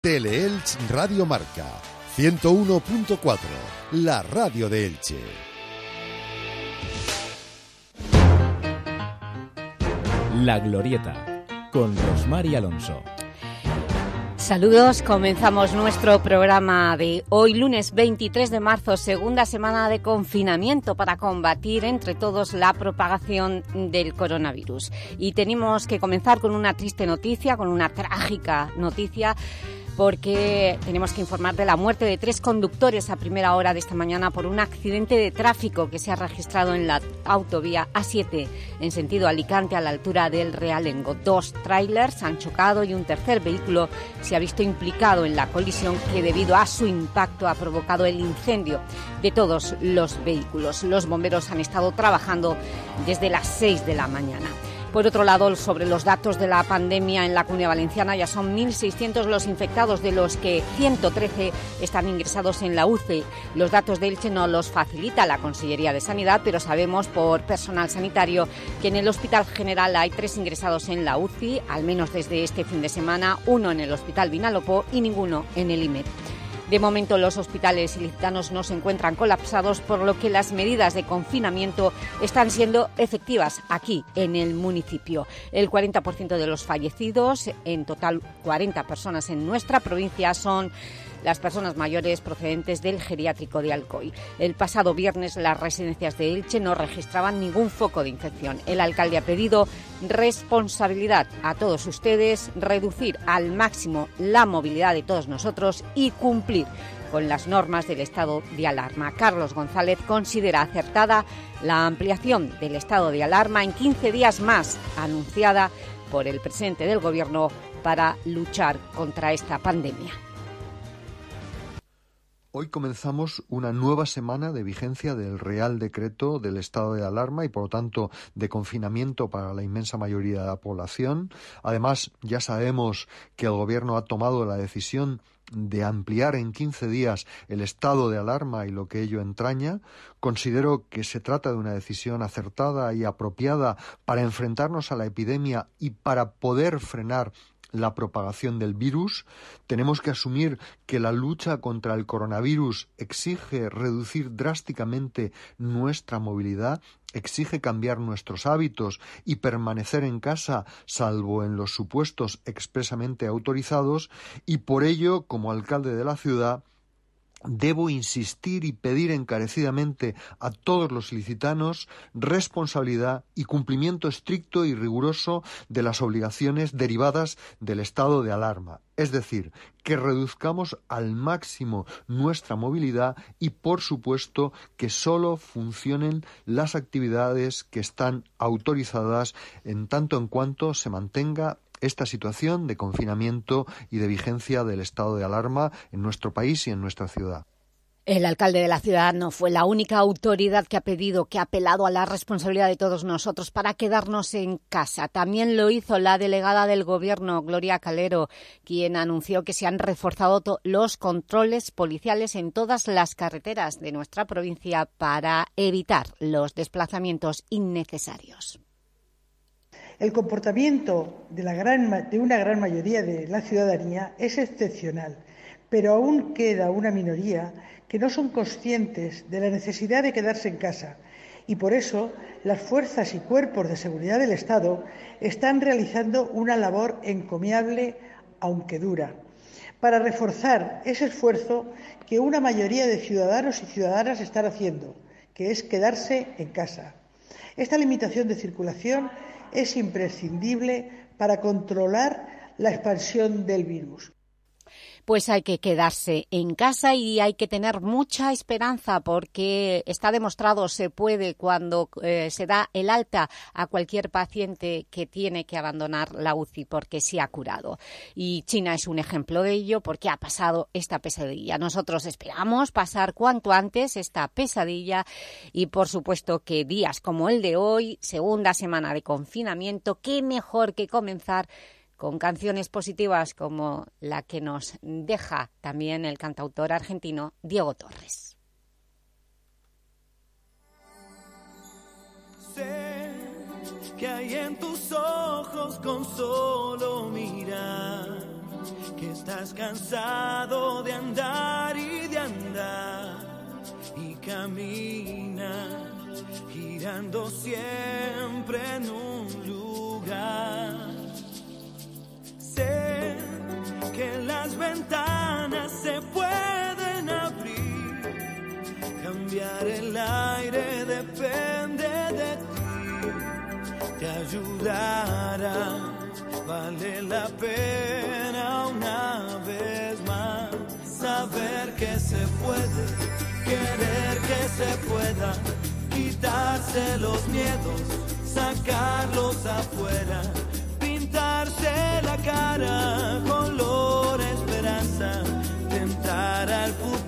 Teleelch Radio Marca 101.4, la radio de Elche. La Glorieta, con Rosmar y Alonso. Saludos, comenzamos nuestro programa de hoy, lunes 23 de marzo, segunda semana de confinamiento para combatir entre todos la propagación del coronavirus. Y tenemos que comenzar con una triste noticia, con una trágica noticia porque tenemos que informar de la muerte de tres conductores a primera hora de esta mañana por un accidente de tráfico que se ha registrado en la autovía A7 en sentido Alicante a la altura del Realengo. Dos trailers han chocado y un tercer vehículo se ha visto implicado en la colisión que debido a su impacto ha provocado el incendio de todos los vehículos. Los bomberos han estado trabajando desde las 6 de la mañana. Por otro lado, sobre los datos de la pandemia en la Comunidad Valenciana, ya son 1.600 los infectados, de los que 113 están ingresados en la UCI. Los datos de Elche no los facilita la Consellería de Sanidad, pero sabemos por personal sanitario que en el Hospital General hay tres ingresados en la UCI, al menos desde este fin de semana, uno en el Hospital Vinalopó y ninguno en el IMED. De momento los hospitales ilicitanos no se encuentran colapsados, por lo que las medidas de confinamiento están siendo efectivas aquí, en el municipio. El 40% de los fallecidos, en total 40 personas en nuestra provincia, son las personas mayores procedentes del geriátrico de Alcoy. El pasado viernes las residencias de Elche no registraban ningún foco de infección. El alcalde ha pedido responsabilidad a todos ustedes, reducir al máximo la movilidad de todos nosotros y cumplir con las normas del estado de alarma. Carlos González considera acertada la ampliación del estado de alarma en 15 días más, anunciada por el presidente del Gobierno para luchar contra esta pandemia. Hoy comenzamos una nueva semana de vigencia del Real Decreto del estado de alarma y, por lo tanto, de confinamiento para la inmensa mayoría de la población. Además, ya sabemos que el Gobierno ha tomado la decisión de ampliar en 15 días el estado de alarma y lo que ello entraña, considero que se trata de una decisión acertada y apropiada para enfrentarnos a la epidemia y para poder frenar la propagación del virus, tenemos que asumir que la lucha contra el coronavirus exige reducir drásticamente nuestra movilidad, exige cambiar nuestros hábitos y permanecer en casa salvo en los supuestos expresamente autorizados y por ello, como alcalde de la ciudad, debo insistir y pedir encarecidamente a todos los licitanos responsabilidad y cumplimiento estricto y riguroso de las obligaciones derivadas del estado de alarma, es decir, que reduzcamos al máximo nuestra movilidad y, por supuesto, que solo funcionen las actividades que están autorizadas en tanto en cuanto se mantenga esta situación de confinamiento y de vigencia del estado de alarma en nuestro país y en nuestra ciudad. El alcalde de la ciudad no fue la única autoridad que ha pedido, que ha apelado a la responsabilidad de todos nosotros para quedarnos en casa. También lo hizo la delegada del Gobierno, Gloria Calero, quien anunció que se han reforzado los controles policiales en todas las carreteras de nuestra provincia para evitar los desplazamientos innecesarios. El comportamiento de, una gran mayoría de la ciudadanía es excepcional, pero aún queda una minoría que no son conscientes de la necesidad de quedarse en casa y por eso las fuerzas y cuerpos de seguridad del Estado están realizando una labor encomiable, aunque dura, para reforzar ese esfuerzo que una mayoría de ciudadanos y ciudadanas están haciendo, que es quedarse en casa. Esta limitación de circulación es imprescindible para controlar la expansión del virus pues hay que quedarse en casa y hay que tener mucha esperanza porque está demostrado se puede cuando eh, se da el alta a cualquier paciente que tiene que abandonar la UCI porque se ha curado. Y China es un ejemplo de ello porque ha pasado esta pesadilla. Nosotros esperamos pasar cuanto antes esta pesadilla y por supuesto que días como el de hoy, segunda semana de confinamiento, qué mejor que comenzar con canciones positivas como la que nos deja también el cantautor argentino Diego Torres. Sé que hay en tus ojos con solo mirar que estás cansado de andar y de andar y camina girando siempre en un lugar. Que las ventanas se pueden abrir, cambiar el aire depende de ti, te ayudará Vale la pena una vez más saber que se puede, querer que se pueda, quitarse los miedos, sacarlos afuera, pintarse la cara, color esperanza, tentar al futuro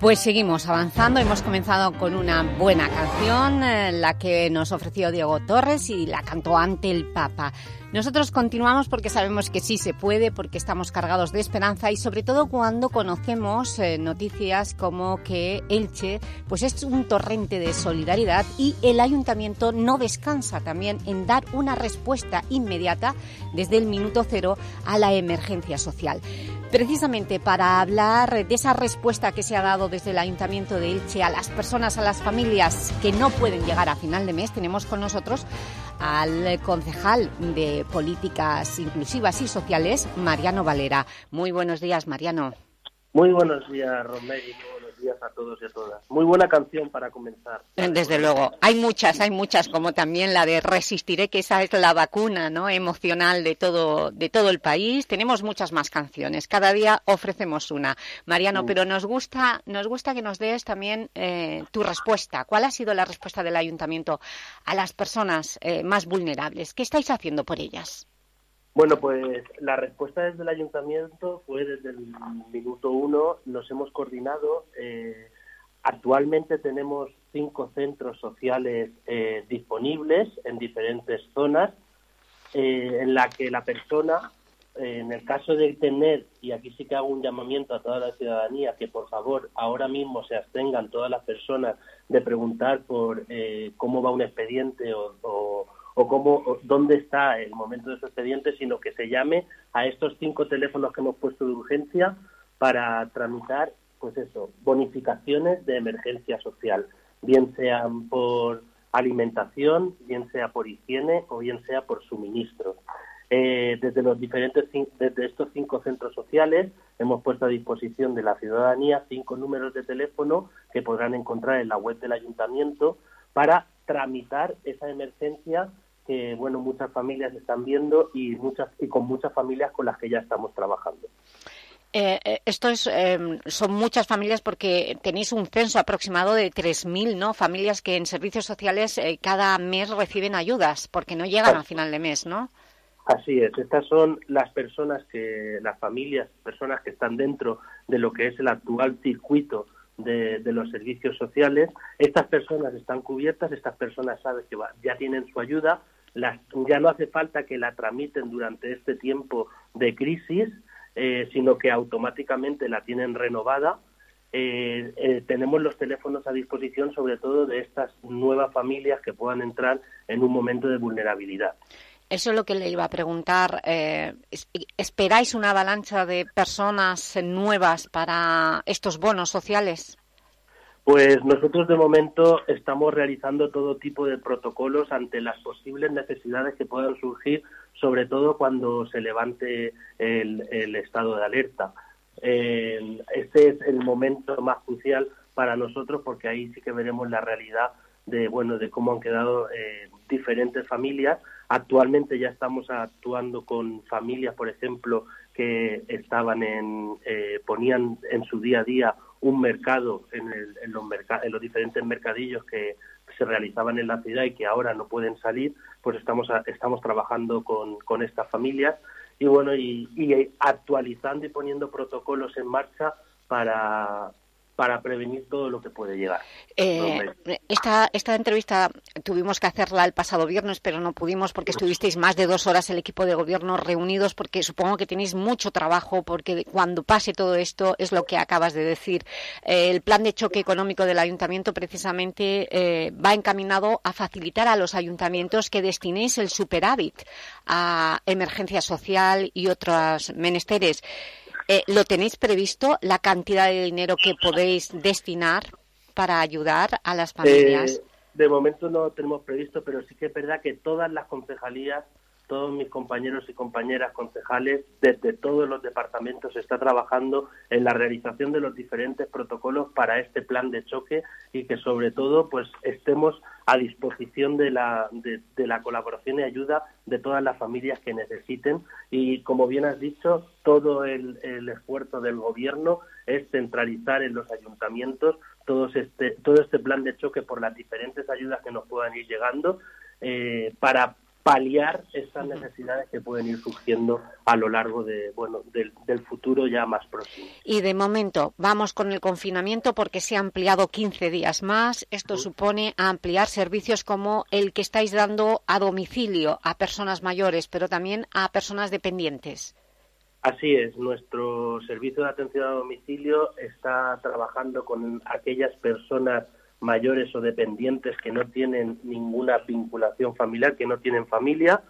Pues seguimos avanzando, hemos comenzado con una buena canción, eh, la que nos ofreció Diego Torres y la cantó ante el Papa. Nosotros continuamos porque sabemos que sí se puede, porque estamos cargados de esperanza y sobre todo cuando conocemos eh, noticias como que Elche pues es un torrente de solidaridad y el Ayuntamiento no descansa también en dar una respuesta inmediata desde el minuto cero a la emergencia social. Precisamente para hablar de esa respuesta que se ha dado desde el Ayuntamiento de Elche a las personas, a las familias que no pueden llegar a final de mes, tenemos con nosotros al concejal de Políticas Inclusivas y Sociales, Mariano Valera. Muy buenos días, Mariano. Muy buenos días, Romero, buenos días a todos y a todas. Muy buena canción para comenzar. Desde luego. Hay muchas, hay muchas, como también la de Resistiré, que esa es la vacuna ¿no? emocional de todo, de todo el país. Tenemos muchas más canciones. Cada día ofrecemos una. Mariano, mm. pero nos gusta, nos gusta que nos des también eh, tu respuesta. ¿Cuál ha sido la respuesta del Ayuntamiento a las personas eh, más vulnerables? ¿Qué estáis haciendo por ellas? Bueno, pues la respuesta desde el ayuntamiento fue desde el minuto uno, nos hemos coordinado. Eh, actualmente tenemos cinco centros sociales eh, disponibles en diferentes zonas, eh, en la que la persona, en el caso de tener, y aquí sí que hago un llamamiento a toda la ciudadanía, que por favor ahora mismo se abstengan todas las personas de preguntar por cómo va un expediente o o cómo, dónde está el momento de su expediente, sino que se llame a estos cinco teléfonos que hemos puesto de urgencia para tramitar, pues eso, bonificaciones de emergencia social, bien sean por alimentación, bien sea por higiene o bien sea por suministros. Eh, desde los diferentes desde estos cinco centros sociales hemos puesto a disposición de la ciudadanía cinco números de teléfono que podrán encontrar en la web del ayuntamiento para tramitar esa emergencia que bueno muchas familias están viendo y muchas y con muchas familias con las que ya estamos trabajando. Eh, eh esto es, em, son muchas familias porque tenéis un censo aproximado de 3.000 ¿no? familias que en servicios sociales eh, cada mes reciben ayudas porque no llegan a final de mes, ¿no? Así es, estas son las personas que, las familias, personas que están dentro de lo que es el actual circuito de, los servicios sociales. Estas personas están cubiertas, estas personas saben que ya tienen su ayuda, ya no hace falta que la tramiten durante este tiempo de crisis, eh, sino que automáticamente la tienen renovada. Eh, eh, tenemos los teléfonos a disposición, sobre todo de estas nuevas familias que puedan entrar en un momento de vulnerabilidad. Eso es lo que le iba a preguntar. ¿Esperáis una avalancha de personas nuevas para estos bonos sociales? Pues nosotros de momento estamos realizando todo tipo de protocolos ante las posibles necesidades que puedan surgir, sobre todo cuando se levante el, estado de alerta. este es el momento más crucial para nosotros porque ahí sí que veremos la realidad de bueno de cómo han quedado eh, diferentes familias. Actualmente ya estamos actuando con familias, por ejemplo, que estaban en eh, ponían en su día a día un mercado en, los en los diferentes mercadillos que se realizaban en la ciudad y que ahora no pueden salir, pues estamos, estamos trabajando con, con estas familias. Y bueno, y, y actualizando y poniendo protocolos en marcha para, para prevenir todo lo que puede llegar. Eh, esta, esta entrevista tuvimos que hacerla el pasado viernes, pero no pudimos porque estuvisteis más de dos horas el equipo de gobierno reunidos, porque supongo que tenéis mucho trabajo, porque cuando pase todo esto es lo que acabas de decir. Eh, el plan de choque económico del ayuntamiento precisamente eh, va encaminado a facilitar a los ayuntamientos que destinéis el superávit a emergencia social y otros menesteres. Eh, ¿Lo tenéis previsto, la cantidad de dinero que podéis destinar para ayudar a las familias? Eh, de momento no lo tenemos previsto, pero sí que es verdad que todas las concejalías, todos mis compañeros y compañeras concejales, desde todos los departamentos, está trabajando en la realización de los diferentes protocolos para este plan de choque y que sobre todo pues estemos a disposición de la, de, la colaboración y ayuda de todas las familias que necesiten. Y como bien has dicho, todo el, esfuerzo del Gobierno es centralizar en los ayuntamientos todo este, todo este plan de choque por las diferentes ayudas que nos puedan ir llegando eh, para paliar esas necesidades que pueden ir surgiendo a lo largo de, bueno, del, futuro ya más próximo. Y de momento vamos con el confinamiento porque se ha ampliado 15 días más. Esto supone ampliar servicios como el que estáis dando a domicilio a personas mayores, pero también a personas dependientes. Así es, nuestro servicio de atención a domicilio está trabajando con aquellas personas mayores o dependientes que no tienen ninguna vinculación familiar, que no tienen familia.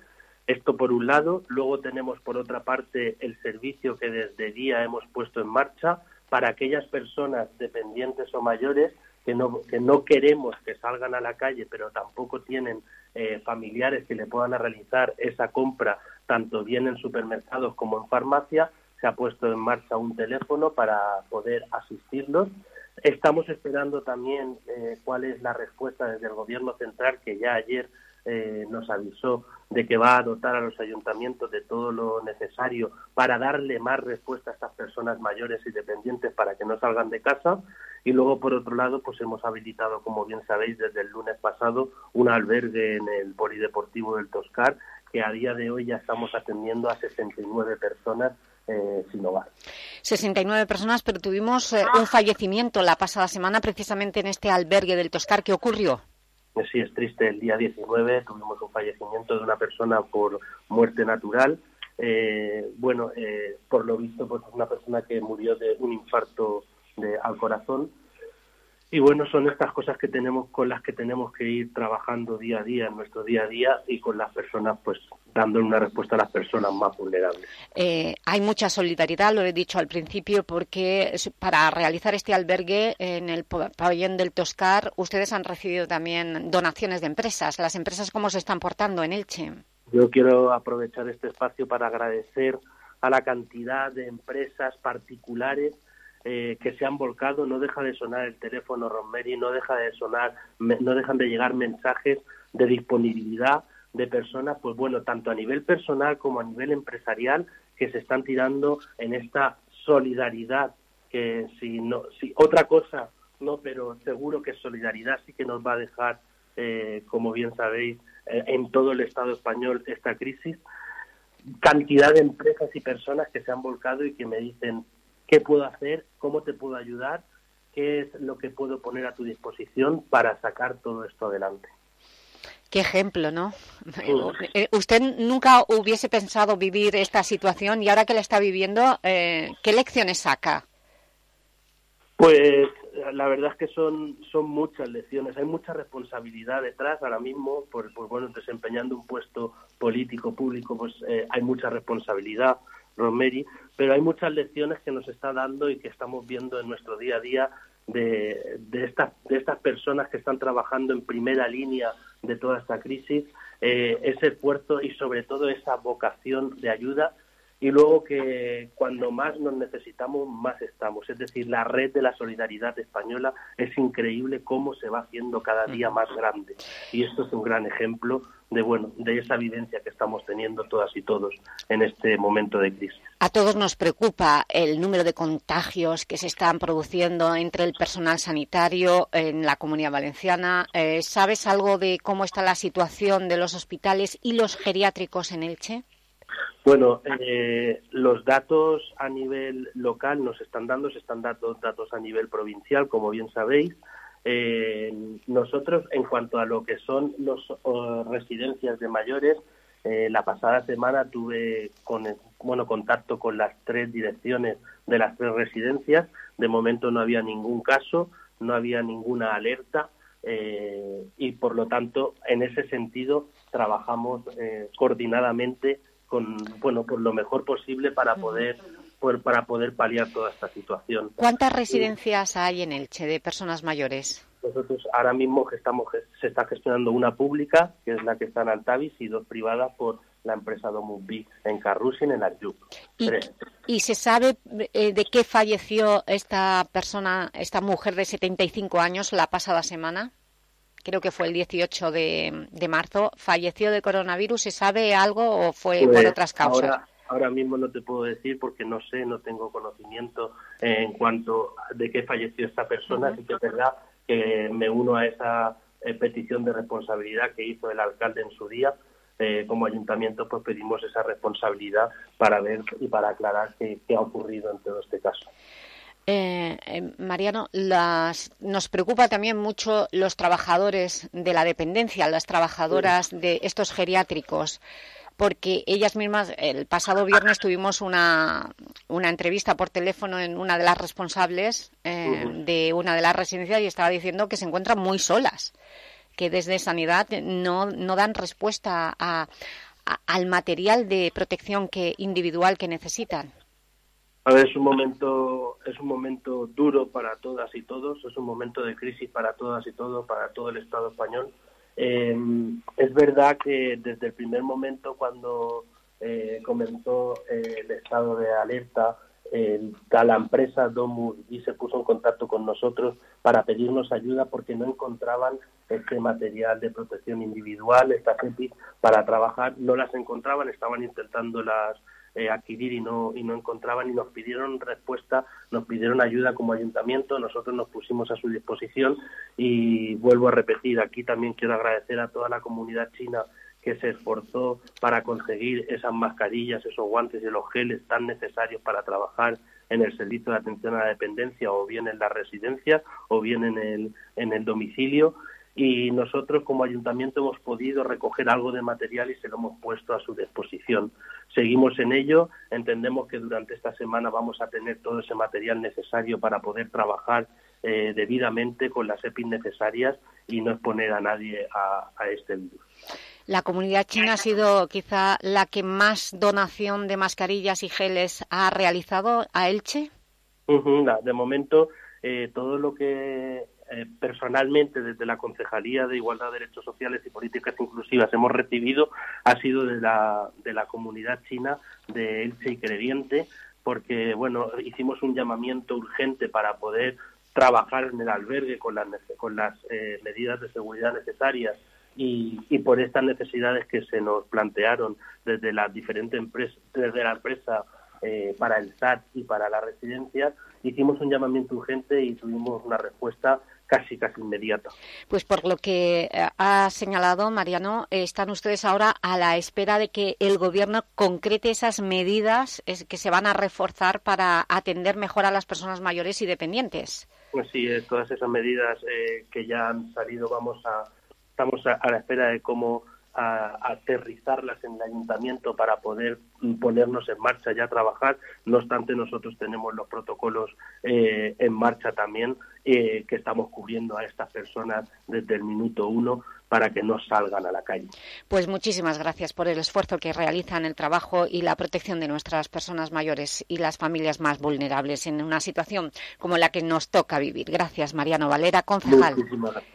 Esto por un lado. Luego tenemos por otra parte el servicio que desde día hemos puesto en marcha para aquellas personas dependientes o mayores que no, que no queremos que salgan a la calle, pero tampoco tienen eh, familiares que le puedan realizar esa compra, tanto bien en supermercados como en farmacia. Se ha puesto en marcha un teléfono para poder asistirlos Estamos esperando también eh, cuál es la respuesta desde el Gobierno central, que ya ayer eh, nos avisó de que va a dotar a los ayuntamientos de todo lo necesario para darle más respuesta a estas personas mayores y dependientes para que no salgan de casa. Y luego, por otro lado, pues hemos habilitado, como bien sabéis, desde el lunes pasado, un albergue en el Polideportivo del Toscar, que a día de hoy ya estamos atendiendo a 69 personas eh, sin hogar. 69 personas, pero tuvimos eh, un fallecimiento la pasada semana precisamente en este albergue del Toscar. ¿Qué ocurrió? Sí, es triste. El día 19 tuvimos un fallecimiento de una persona por muerte natural. Eh, bueno, eh, por lo visto, pues una persona que murió de un infarto de, al corazón. Y bueno, son estas cosas que tenemos con las que tenemos que ir trabajando día a día en nuestro día a día y con las personas, pues dando una respuesta a las personas más vulnerables. Eh, hay mucha solidaridad, lo he dicho al principio, porque para realizar este albergue en el pabellón del Toscar, ustedes han recibido también donaciones de empresas. ¿Las empresas cómo se están portando en Elche? Yo quiero aprovechar este espacio para agradecer a la cantidad de empresas particulares eh, que se han volcado, no deja de sonar el teléfono Rosemary, no deja de sonar, no dejan de llegar mensajes de disponibilidad de personas, pues bueno, tanto a nivel personal como a nivel empresarial, que se están tirando en esta solidaridad, que si no, si otra cosa no, pero seguro que solidaridad sí que nos va a dejar, eh, como bien sabéis, eh, en todo el Estado español esta crisis. Cantidad de empresas y personas que se han volcado y que me dicen, qué puedo hacer, cómo te puedo ayudar, qué es lo que puedo poner a tu disposición para sacar todo esto adelante. Qué ejemplo, ¿no? Eh, usted nunca hubiese pensado vivir esta situación y ahora que la está viviendo, eh, ¿qué lecciones saca? Pues la verdad es que son, son muchas lecciones, hay mucha responsabilidad detrás ahora mismo, por, bueno, desempeñando un puesto político, público, pues eh, hay mucha responsabilidad, Rosemary, pero hay muchas lecciones que nos está dando y que estamos viendo en nuestro día a día de, de, estas, de estas personas que están trabajando en primera línea de toda esta crisis, eh, ese esfuerzo y sobre todo esa vocación de ayuda y luego que cuando más nos necesitamos, más estamos. Es decir, la red de la solidaridad española es increíble cómo se va haciendo cada día más grande. Y esto es un gran ejemplo de bueno de esa vivencia que estamos teniendo todas y todos en este momento de crisis. A todos nos preocupa el número de contagios que se están produciendo entre el personal sanitario en la Comunidad Valenciana. Eh, ¿Sabes algo de cómo está la situación de los hospitales y los geriátricos en Elche? Bueno, eh, los datos a nivel local nos están dando, se están dando datos a nivel provincial, como bien sabéis. Eh, nosotros, en cuanto a lo que son las residencias de mayores, eh, la pasada semana tuve con, bueno, contacto con las tres direcciones de las tres residencias. De momento no había ningún caso, no había ninguna alerta y, por lo tanto, en ese sentido, trabajamos coordinadamente con bueno por lo mejor posible para poder para poder paliar toda esta situación. ¿Cuántas residencias hay en Elche de personas mayores? Nosotros ahora mismo estamos, se está gestionando una pública, que es la que está en Altavis, y dos privadas por la empresa Domus en Carrusin, en Aryuk. ¿Y, ¿Y, se sabe eh, de qué falleció esta persona, esta mujer de 75 años la pasada semana? creo que fue el 18 de, marzo, falleció de coronavirus. ¿Se sabe algo o fue por pues otras causas? Ahora, mismo no te puedo decir porque no sé, no tengo conocimiento en cuanto de qué falleció esta persona. Así que es verdad que me uno a esa eh, petición de responsabilidad que hizo el alcalde en su día. Eh, como ayuntamiento pues pedimos esa responsabilidad para ver y para aclarar qué ha ocurrido en todo este caso. Eh, eh, Mariano, nos preocupa también mucho los trabajadores de la dependencia, las trabajadoras de estos geriátricos, porque ellas mismas, el pasado viernes tuvimos una, una entrevista por teléfono en una de las responsables eh, de una de las residencias y estaba diciendo que se encuentran muy solas, que desde Sanidad no, no dan respuesta al material de protección que, individual que necesitan. A ver, es un momento es un momento duro para todas y todos, es un momento de crisis para todas y todos, para todo el Estado español. Eh, es verdad que desde el primer momento cuando eh, comenzó eh, el estado de alerta la empresa Domus y se puso en contacto con nosotros para pedirnos ayuda porque no encontraban este material de protección individual, estas EPI, para trabajar, no las encontraban, estaban intentando las eh, adquirir y no, y no encontraban y nos pidieron respuesta, nos pidieron ayuda como ayuntamiento, nosotros nos pusimos a su disposición y vuelvo a repetir, aquí también quiero agradecer a toda la comunidad china que se esforzó para conseguir esas mascarillas, esos guantes y los geles tan necesarios para trabajar en el servicio de atención a la dependencia o bien en la residencia o bien en el, en el domicilio y nosotros como ayuntamiento hemos podido recoger algo de material y se lo hemos puesto a su disposición. Seguimos en ello, entendemos que durante esta semana vamos a tener todo ese material necesario para poder trabajar eh, debidamente con las EPIs necesarias y no exponer a nadie a, este virus. La comunidad china ha sido quizá la que más donación de mascarillas y geles ha realizado a Elche. de momento, eh, todo lo que eh, personalmente desde la Concejalía de Igualdad, Derechos Sociales y Políticas Inclusivas hemos recibido ha sido de la, de la comunidad china de Elche y Crediente, porque bueno, hicimos un llamamiento urgente para poder trabajar en el albergue con las, con las eh, medidas de seguridad necesarias y, y, por estas necesidades que se nos plantearon desde las diferentes empresas, desde la empresa eh, para el SAT y para la residencia, hicimos un llamamiento urgente y tuvimos una respuesta casi casi inmediata. Pues por lo que eh, ha señalado Mariano, están ustedes ahora a la espera de que el Gobierno concrete esas medidas que se van a reforzar para atender mejor a las personas mayores y dependientes. Pues sí, eh, todas esas medidas eh, que ya han salido, vamos a, estamos a la espera de cómo a, aterrizarlas en el ayuntamiento para poder ponernos en marcha ya a trabajar. No obstante, nosotros tenemos los protocolos eh, en marcha también eh, que estamos cubriendo a estas personas desde el minuto uno para que no salgan a la calle. Pues muchísimas gracias por el esfuerzo que realizan, el trabajo y la protección de nuestras personas mayores y las familias más vulnerables en una situación como la que nos toca vivir. Gracias, Mariano Valera, concejal.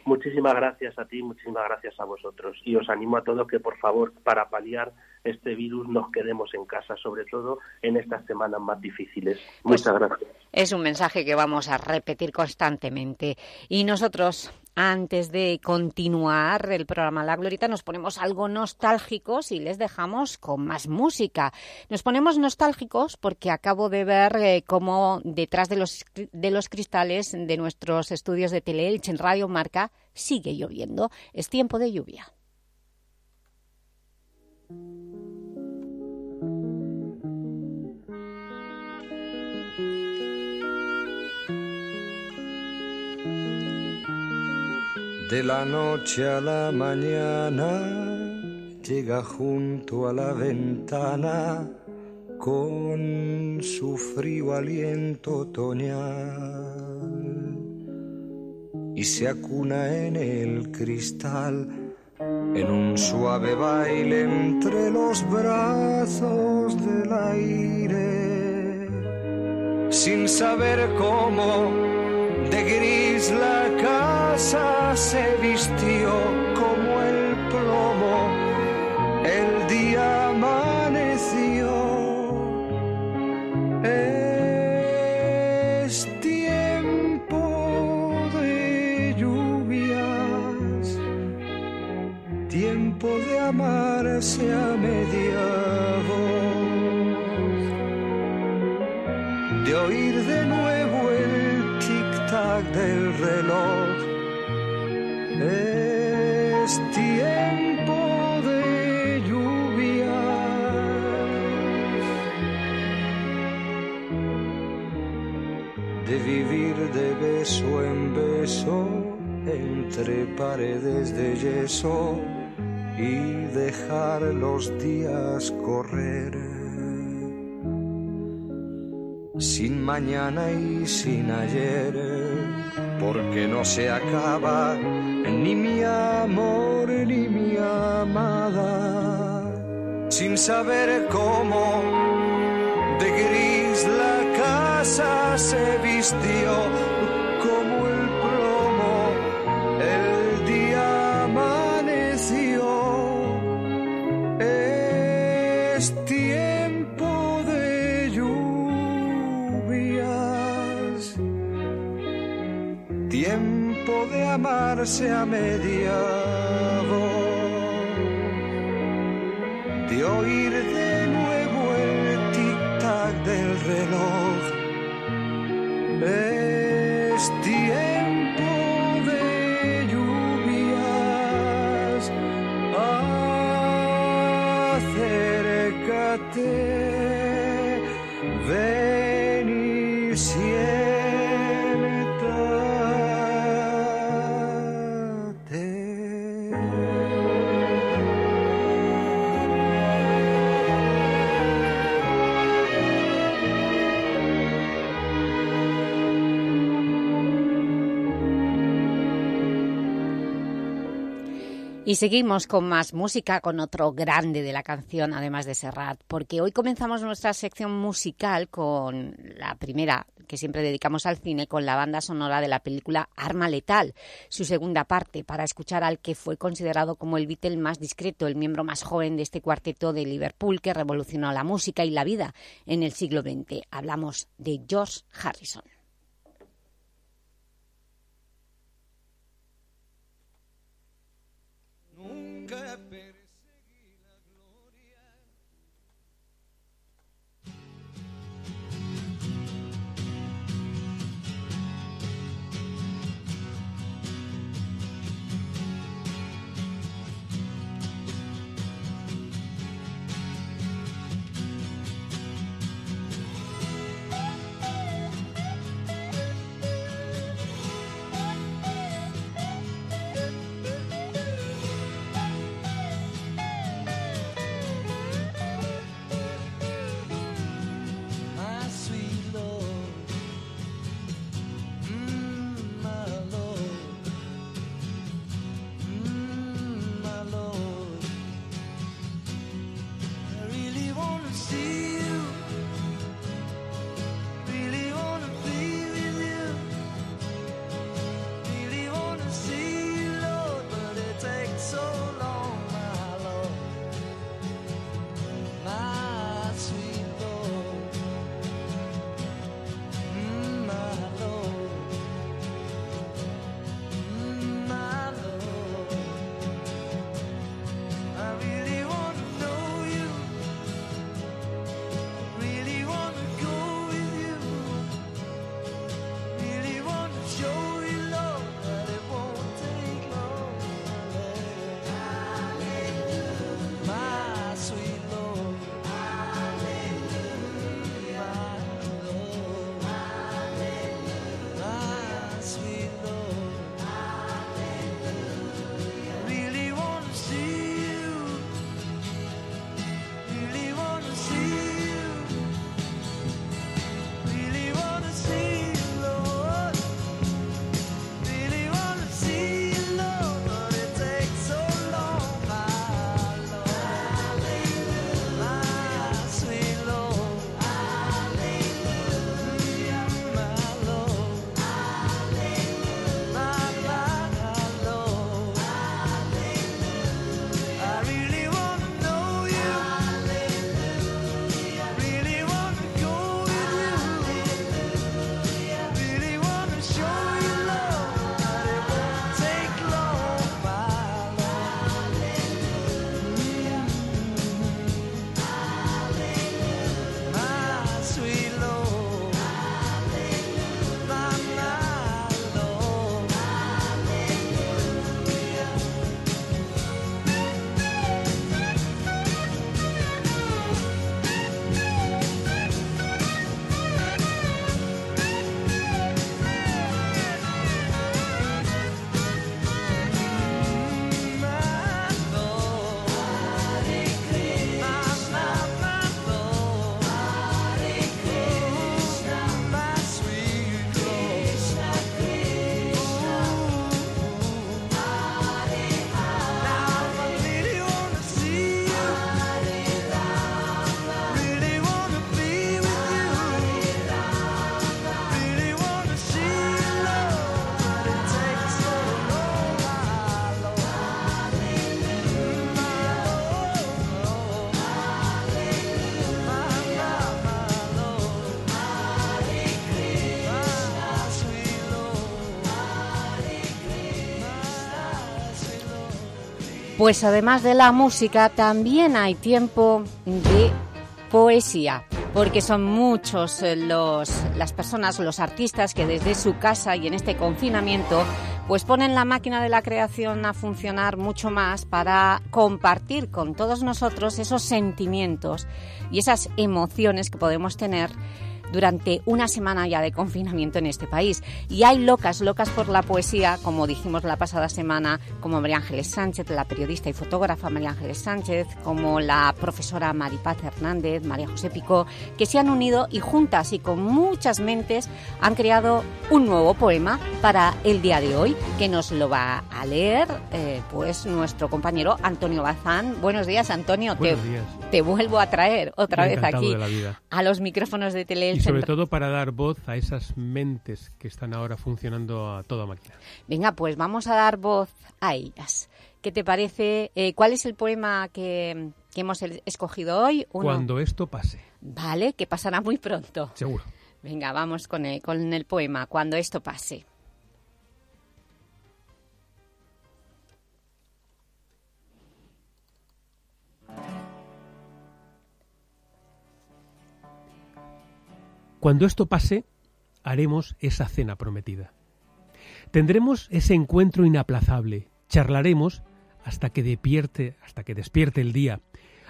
Muchísimas, gracias a ti, muchísimas gracias a vosotros. Y os animo a todos que, por favor, para paliar este virus nos quedemos en casa, sobre todo en estas semanas más difíciles. Pues Muchas gracias. Es un mensaje que vamos a repetir constantemente. Y nosotros antes de continuar el programa La Glorita nos ponemos algo nostálgicos y les dejamos con más música. Nos ponemos nostálgicos porque acabo de ver eh, cómo detrás de los, de los cristales de nuestros estudios de Teleelch en Radio Marca sigue lloviendo. Es tiempo de lluvia. De la noche a la mañana llega junto a la ventana con su frío aliento otoñal y se acuna en el cristal en un suave baile entre los brazos del aire sin saber cómo de gris la casa se vistió paredes de yeso y dejar los días correr. Sin mañana y sin ayer, porque no se acaba ni mi amor ni mi amada, sin saber cómo de gris la casa se vistió quedarse a Y seguimos con más música, con otro grande de la canción, además de Serrat, porque hoy comenzamos nuestra sección musical con la primera que siempre dedicamos al cine, con la banda sonora de la película Arma Letal, su segunda parte, para escuchar al que fue considerado como el Beatle más discreto, el miembro más joven de este cuarteto de Liverpool que revolucionó la música y la vida en el siglo XX. Hablamos de George Harrison. Nunca Pues además de la música, también hay tiempo de poesía, porque son muchos eh, los, las personas, los artistas que desde su casa y en este confinamiento pues ponen la máquina de la creación a funcionar mucho más para compartir con todos nosotros esos sentimientos y esas emociones que podemos tener durante una semana ya de confinamiento en este país. Y hay locas, locas por la poesía, como dijimos la pasada semana, como María Ángeles Sánchez, la periodista y fotógrafa María Ángeles Sánchez, como la profesora Maripaz Hernández, María José Picó, que se han unido y juntas y con muchas mentes han creado un nuevo poema para el día de hoy, que nos lo va a leer eh, pues nuestro compañero Antonio Bazán. Buenos días, Antonio. Buenos te, días. te vuelvo a traer otra vez Encantado aquí a los micrófonos de Tele sobre todo para dar voz a esas mentes que están ahora funcionando a toda máquina. Venga, pues vamos a dar voz a ellas. ¿Qué te parece? Eh, ¿Cuál es el poema que, que hemos escogido hoy? Uno. Cuando esto pase, Vale, que pasará muy pronto. seguro. Venga, vamos con el, con el poema, Cuando esto pase. Cuando esto pase, haremos esa cena prometida. Tendremos ese encuentro inaplazable, charlaremos hasta que despierte, hasta que despierte el día.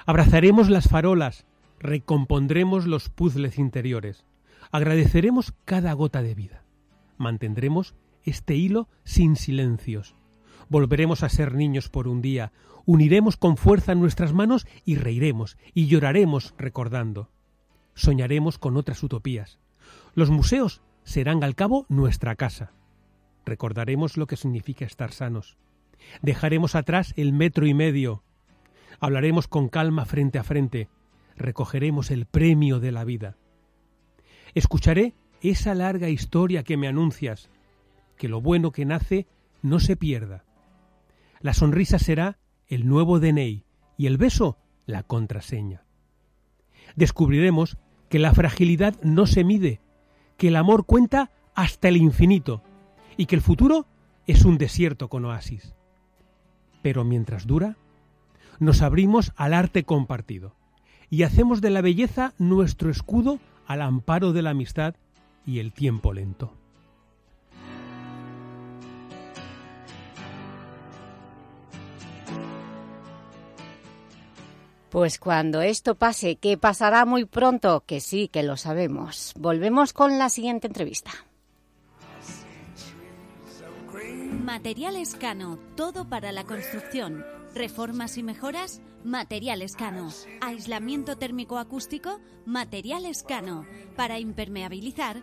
Abrazaremos las farolas, recompondremos los puzzles interiores. Agradeceremos cada gota de vida. Mantendremos este hilo sin silencios. Volveremos a ser niños por un día, uniremos con fuerza nuestras manos y reiremos y lloraremos recordando. Soñaremos con otras utopías. Los museos serán al cabo nuestra casa. Recordaremos lo que significa estar sanos. Dejaremos atrás el metro y medio. Hablaremos con calma frente a frente. Recogeremos el premio de la vida. Escucharé esa larga historia que me anuncias, que lo bueno que nace no se pierda. La sonrisa será el nuevo DNI y el beso la contraseña. Descubriremos que la fragilidad no se mide, que el amor cuenta hasta el infinito y que el futuro es un desierto con oasis. Pero mientras dura, nos abrimos al arte compartido y hacemos de la belleza nuestro escudo al amparo de la amistad y el tiempo lento. Pues cuando esto pase, que pasará muy pronto, que sí, que lo sabemos. Volvemos con la siguiente entrevista. Materiales Cano, todo para la construcción. Reformas y mejoras, Materiales Cano. Aislamiento térmico acústico, Materiales Cano. Para impermeabilizar,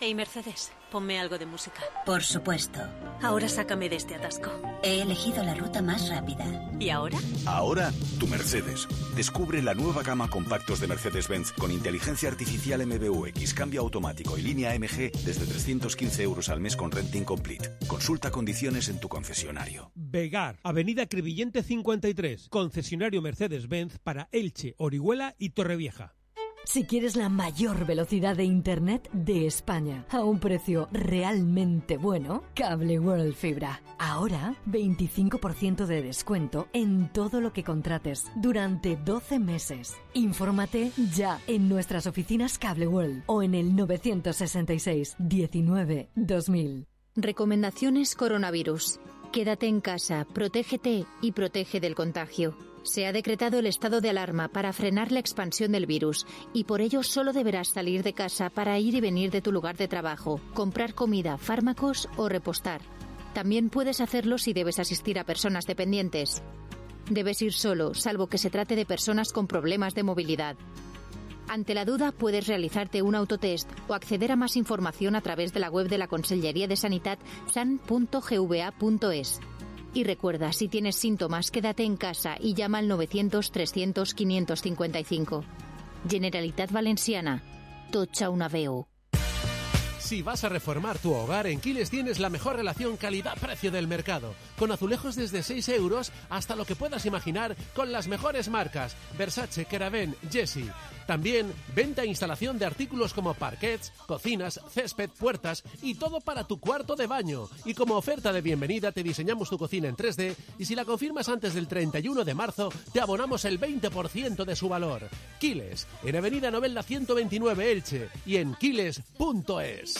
Hey Mercedes, ponme algo de música. Por supuesto. Ahora sácame de este atasco. He elegido la ruta más rápida. ¿Y ahora? Ahora, tu Mercedes. Descubre la nueva gama compactos de Mercedes-Benz con inteligencia artificial MBUX, cambio automático y línea MG desde 315 euros al mes con renting complete. Consulta condiciones en tu concesionario. Vegar, Avenida Crevillente 53, concesionario Mercedes-Benz para Elche, Orihuela y Torrevieja. Si quieres la mayor velocidad de Internet de España a un precio realmente bueno, Cable World Fibra. Ahora, 25% de descuento en todo lo que contrates durante 12 meses. Infórmate ya en nuestras oficinas Cable World o en el 966 19 2000. Recomendaciones coronavirus. Quédate en casa, protégete y protege del contagio. Se ha decretado el estado de alarma para frenar la expansión del virus y por ello solo deberás salir de casa para ir y venir de tu lugar de trabajo, comprar comida, fármacos o repostar. También puedes hacerlo si debes asistir a personas dependientes. Debes ir solo, salvo que se trate de personas con problemas de movilidad. Ante la duda, puedes realizarte un autotest o acceder a más información a través de la web de la Consellería de Sanidad san.gva.es. Y recuerda, si tienes síntomas, quédate en casa y llama al 900-300-555. Generalitat Valenciana. Tocha una veu. Si vas a reformar tu hogar, en Quiles tienes la mejor relación calidad-precio del mercado, con azulejos desde 6 euros hasta lo que puedas imaginar con las mejores marcas, Versace, Keraben, Jessie. También venta e instalación de artículos como parquets, cocinas, césped, puertas y todo para tu cuarto de baño. Y como oferta de bienvenida te diseñamos tu cocina en 3D y si la confirmas antes del 31 de marzo te abonamos el 20% de su valor. Quiles, en Avenida Novelda 129 Elche y en quiles.es.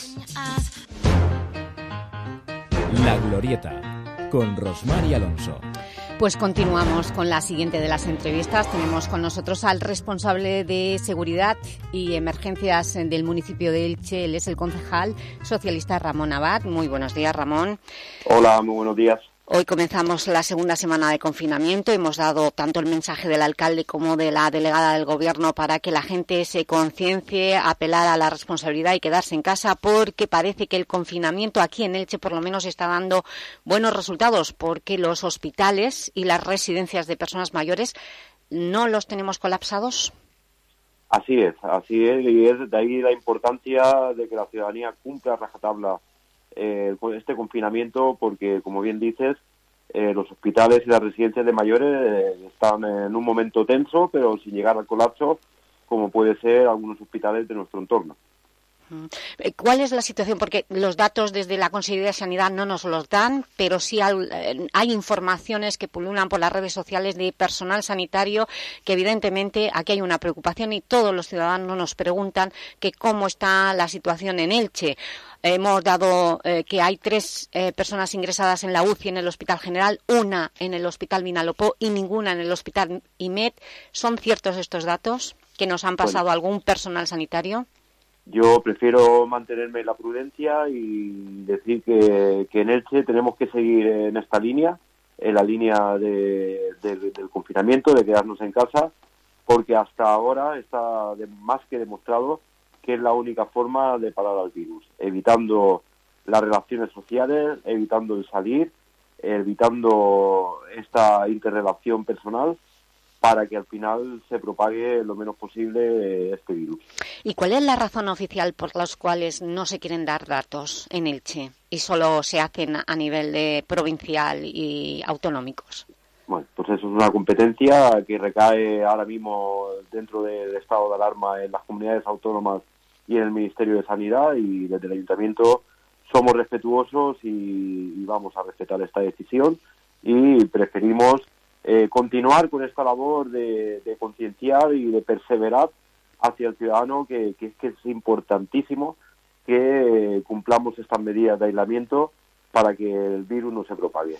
La Glorieta, con Rosmar y Alonso. Pues continuamos con la siguiente de las entrevistas. Tenemos con nosotros al responsable de Seguridad y Emergencias del municipio de Elche. Él es el concejal socialista Ramón Abad. Muy buenos días, Ramón. Hola, muy buenos días. Hoy comenzamos la segunda semana de confinamiento. Hemos dado tanto el mensaje del alcalde como de la delegada del Gobierno para que la gente se conciencie, apelar a la responsabilidad y quedarse en casa porque parece que el confinamiento aquí en Elche por lo menos está dando buenos resultados porque los hospitales y las residencias de personas mayores no los tenemos colapsados. Así es, así es, y es de ahí la importancia de que la ciudadanía cumpla rajatabla eh, este confinamiento porque, como bien dices, eh, los hospitales y las residencias de mayores eh, están en un momento tenso, pero sin llegar al colapso, como puede ser algunos hospitales de nuestro entorno. Eh, ¿Cuál es la situación? Porque los datos desde la Consejería de Sanidad no nos los dan, pero sí hay, hay, informaciones que pululan por las redes sociales de personal sanitario que evidentemente aquí hay una preocupación y todos los ciudadanos nos preguntan que cómo está la situación en Elche. Hemos dado eh, que hay tres eh, personas ingresadas en la UCI en el Hospital General, una en el Hospital Vinalopó y ninguna en el Hospital IMED. ¿Son ciertos estos datos que nos han pasado algún personal sanitario? Yo prefiero mantenerme en la prudencia y decir que, en Elche tenemos que seguir en esta línea, en la línea del confinamiento, de quedarnos en casa, porque hasta ahora está más que demostrado que es la única forma de parar al virus, evitando las relaciones sociales, evitando el salir, evitando esta interrelación personal para que al final se propague lo menos posible este virus. ¿Y cuál es la razón oficial por las cuales no se quieren dar datos en Elche y solo se hacen a nivel de provincial y autonómicos? Bueno, pues eso es una competencia que recae ahora mismo dentro del estado de alarma en las comunidades autónomas y en el Ministerio de Sanidad y desde el Ayuntamiento somos respetuosos y, vamos a respetar esta decisión y preferimos eh, continuar con esta labor de, concienciar y de perseverar hacia el ciudadano que es importantísimo que cumplamos estas medidas de aislamiento para que el virus no se propague.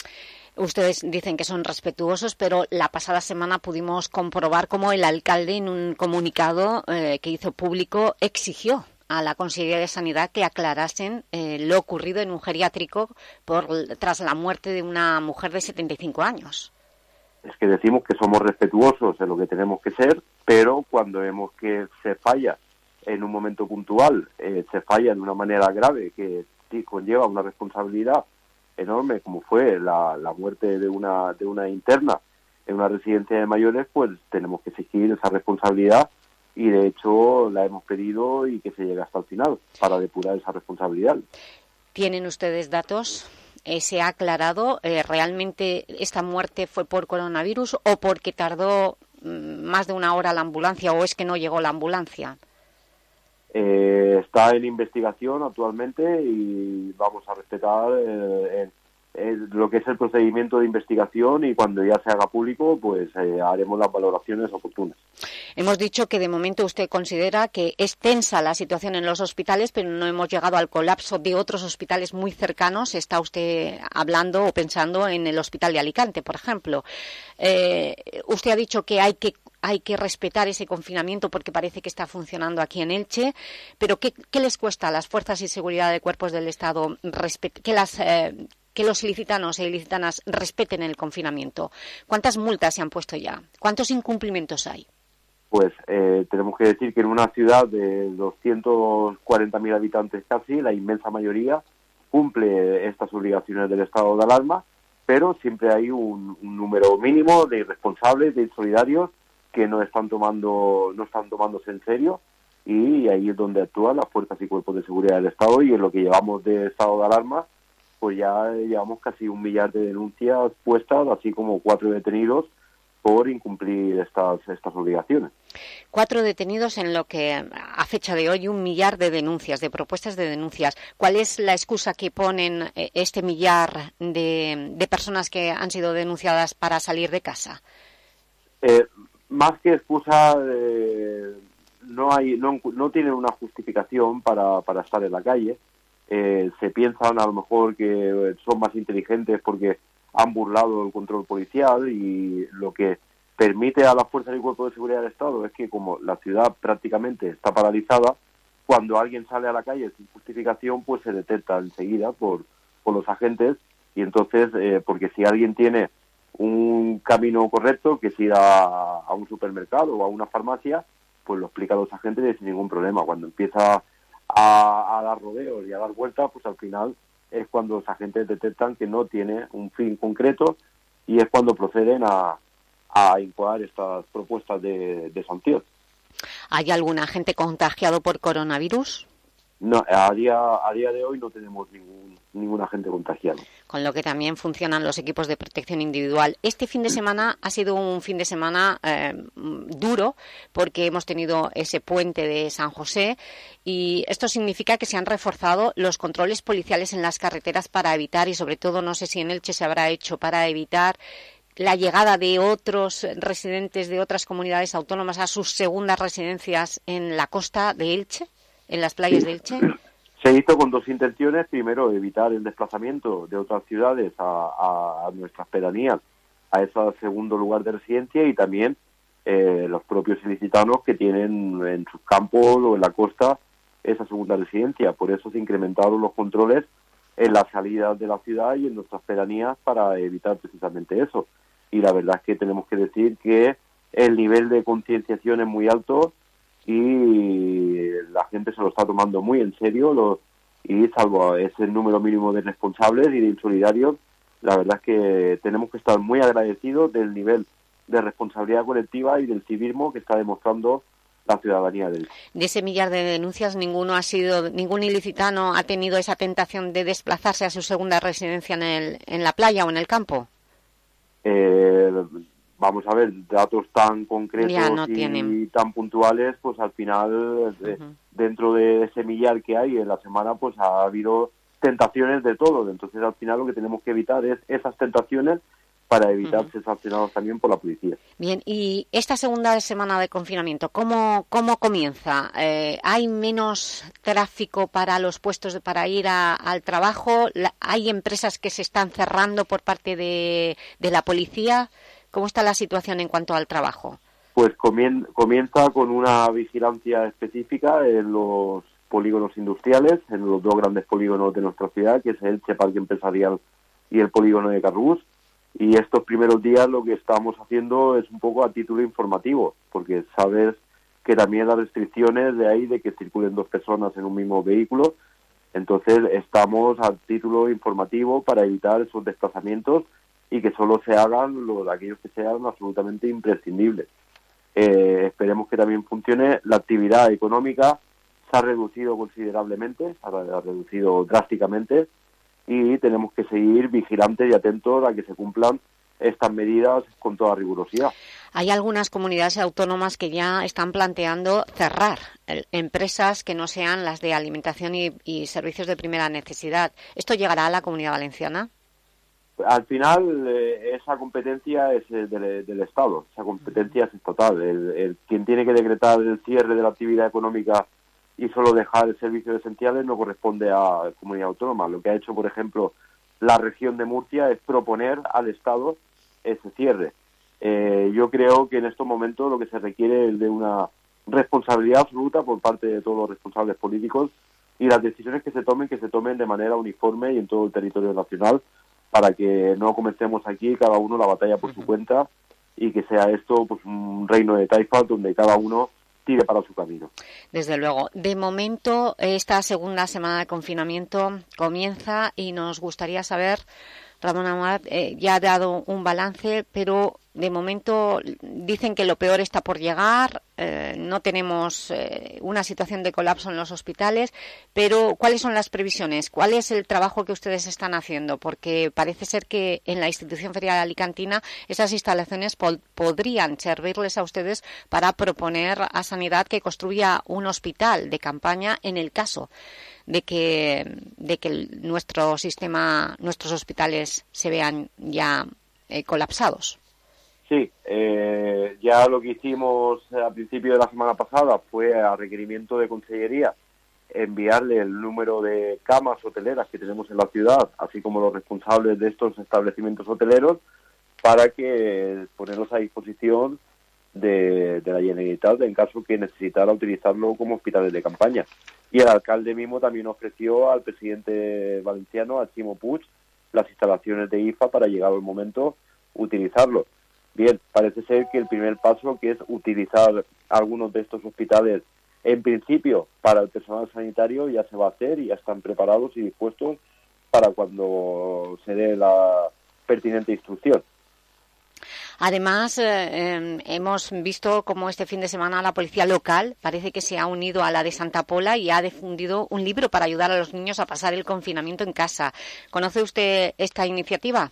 Ustedes dicen que son respetuosos, pero la pasada semana pudimos comprobar cómo el alcalde, en un comunicado eh, que hizo público, exigió a la Consejería de Sanidad que aclarasen eh, lo ocurrido en un geriátrico por, tras la muerte de una mujer de 75 años. Es que decimos que somos respetuosos de lo que tenemos que ser, pero cuando vemos que se falla en un momento puntual, eh, se falla de una manera grave que conlleva una responsabilidad enorme como fue la, la muerte de una, de una interna en una residencia de mayores, pues tenemos que exigir esa responsabilidad y de hecho la hemos pedido y que se llegue hasta el final para depurar esa responsabilidad. ¿Tienen ustedes datos? Eh, ¿Se ha aclarado eh, realmente esta muerte fue por coronavirus o porque tardó mm, más de una hora la ambulancia o es que no llegó la ambulancia? Eh, está en investigación actualmente y vamos a respetar eh, lo que es el procedimiento de investigación y cuando ya se haga público pues eh, haremos las valoraciones oportunas. Hemos dicho que de momento usted considera que es tensa la situación en los hospitales pero no hemos llegado al colapso de otros hospitales muy cercanos. Está usted hablando o pensando en el hospital de Alicante, por ejemplo. usted ha dicho que hay que hay que respetar ese confinamiento porque parece que está funcionando aquí en Elche, pero ¿qué, les cuesta a las fuerzas y seguridad de cuerpos del Estado que, las, eh, que los ilicitanos e ilicitanas respeten el confinamiento? ¿Cuántas multas se han puesto ya? ¿Cuántos incumplimientos hay? Pues eh, tenemos que decir que en una ciudad de 240.000 habitantes casi, la inmensa mayoría cumple estas obligaciones del estado de alarma, pero siempre hay un, número mínimo de irresponsables, de insolidarios que no están tomando no están tomándose en serio y ahí es donde actúan las fuerzas y cuerpos de seguridad del Estado y en lo que llevamos de estado de alarma, pues ya llevamos casi un millar de denuncias puestas, así como cuatro detenidos por incumplir estas, estas obligaciones. Cuatro detenidos en lo que a fecha de hoy un millar de denuncias, de propuestas de denuncias. ¿Cuál es la excusa que ponen eh, este millar de, de personas que han sido denunciadas para salir de casa? Eh, más que excusa, eh, no, hay, no, no tienen una justificación para, para estar en la calle. Eh, se piensan a lo mejor que son más inteligentes porque han burlado el control policial y lo que permite a las fuerzas y cuerpos de seguridad del Estado es que como la ciudad prácticamente está paralizada, cuando alguien sale a la calle sin justificación, pues se detecta enseguida por, por los agentes y entonces, eh, porque si alguien tiene un camino correcto, que es ir a, a un supermercado o a una farmacia, pues lo explica a los agentes sin ningún problema. Cuando empieza a, a dar rodeos y a dar vueltas, pues al final es cuando los agentes detectan que no tiene un fin concreto y es cuando proceden a, a incoar estas propuestas de, de sanción. ¿Hay algún agente contagiado por coronavirus? No, a día, a día de hoy no tenemos ningún, ningún agente contagiado. Con lo que también funcionan los equipos de protección individual. Este fin de semana ha sido un fin de semana eh, duro porque hemos tenido ese puente de San José y esto significa que se han reforzado los controles policiales en las carreteras para evitar, y sobre todo no sé si en Elche se habrá hecho, para evitar la llegada de otros residentes de otras comunidades autónomas a sus segundas residencias en la costa de Elche en las playas? Se hizo con dos intenciones. Primero, evitar el desplazamiento de otras ciudades a, a nuestras pedanías, a ese segundo lugar de residencia y también eh, los propios ilicitanos que tienen en sus campos o en la costa esa segunda residencia. Por eso se incrementaron los controles en las salidas de la ciudad y en nuestras pedanías para evitar precisamente eso. Y la verdad es que tenemos que decir que el nivel de concienciación es muy alto y la gente se lo está tomando muy en serio lo, y salvo ese número mínimo de responsables y de insolidarios, la verdad es que tenemos que estar muy agradecidos del nivel de responsabilidad colectiva y del civismo que está demostrando la ciudadanía del De ese millar de denuncias, ninguno ha sido, ningún ilicitano ha tenido esa tentación de desplazarse a su segunda residencia en, el, en la playa o en el campo. Eh, vamos a ver, datos tan concretos no y tienen. tan puntuales, pues al final, eh, dentro de ese millar que hay en la semana, pues ha habido tentaciones de todo. Entonces, al final, lo que tenemos que evitar es esas tentaciones para evitar ser sancionados también por la policía. Bien, y esta segunda semana de confinamiento, ¿cómo, cómo comienza? Eh, ¿Hay menos tráfico para los puestos de, para ir a- al trabajo? La- ¿Hay empresas que se están cerrando por parte de, de la policía? ¿Cómo está la situación en cuanto al trabajo? Pues comien- comienza con una vigilancia específica en los polígonos industriales, en los dos grandes polígonos de nuestra ciudad, que es el Che Parque Empresarial y el polígono de Carrús. Y estos primeros días lo que estamos haciendo es un poco a título informativo, porque sabes que también las restricciones de ahí de que circulen dos personas en un mismo vehículo, entonces estamos a título informativo para evitar esos desplazamientos y que solo se hagan los aquellos que sean absolutamente imprescindibles. Eh, esperemos que también funcione. La actividad económica se ha reducido considerablemente, se ha reducido drásticamente y tenemos que seguir vigilantes y atentos a que se cumplan estas medidas con toda rigurosidad. Hay algunas comunidades autónomas que ya están planteando cerrar eh, empresas que no sean las de alimentación y servicios de primera necesidad. ¿Esto llegará a la Comunidad Valenciana? Al final, eh, esa competencia es eh, del, Estado, esa competencia es estatal. El, quien tiene que decretar el cierre de la actividad económica y solo dejar servicios esenciales no corresponde a comunidad autónoma. Lo que ha hecho, por ejemplo, la región de Murcia es proponer al Estado ese cierre. Eh, yo creo que en estos momentos lo que se requiere es de una responsabilidad absoluta por parte de todos los responsables políticos y las decisiones que se tomen, que se tomen de manera uniforme y en todo el territorio nacional para que no comencemos aquí cada uno la batalla por su cuenta y que sea esto pues un reino de taifas donde cada uno tire para su camino. Desde luego. De momento, esta segunda semana de confinamiento comienza y nos gustaría saber, Ramón Amat eh, ya ha dado un balance, pero de momento dicen que lo peor está por llegar, eh, no tenemos eh, una situación de colapso en los hospitales, pero ¿cuáles son las previsiones? ¿Cuál es el trabajo que ustedes están haciendo? Porque parece ser que en la institución ferial alicantina esas instalaciones podrían servirles a ustedes para proponer a Sanidad que construya un hospital de campaña en el caso de que, de que nuestro sistema, nuestros hospitales se vean ya eh, colapsados. Sí, eh, ya lo que hicimos a principio de la semana pasada fue a requerimiento de Consellería enviarle el número de camas hoteleras que tenemos en la ciudad, así como los responsables de estos establecimientos hoteleros, para que ponerlos a disposición de, la Generalitat en caso que necesitara utilizarlo como hospitales de campaña. Y el alcalde mismo también ofreció al presidente valenciano, a Chimo Puig, las instalaciones de IFA para llegar el momento utilizarlo. Bien, parece ser que el primer paso, que es utilizar algunos de estos hospitales, en principio para el personal sanitario, ya se va a hacer y ya están preparados y dispuestos para cuando se dé la pertinente instrucción. Además, eh, em, hemos visto cómo este fin de semana la policía local parece que se ha unido a la de Santa Pola y ha difundido un libro para ayudar a los niños a pasar el confinamiento en casa. ¿Conoce usted esta iniciativa?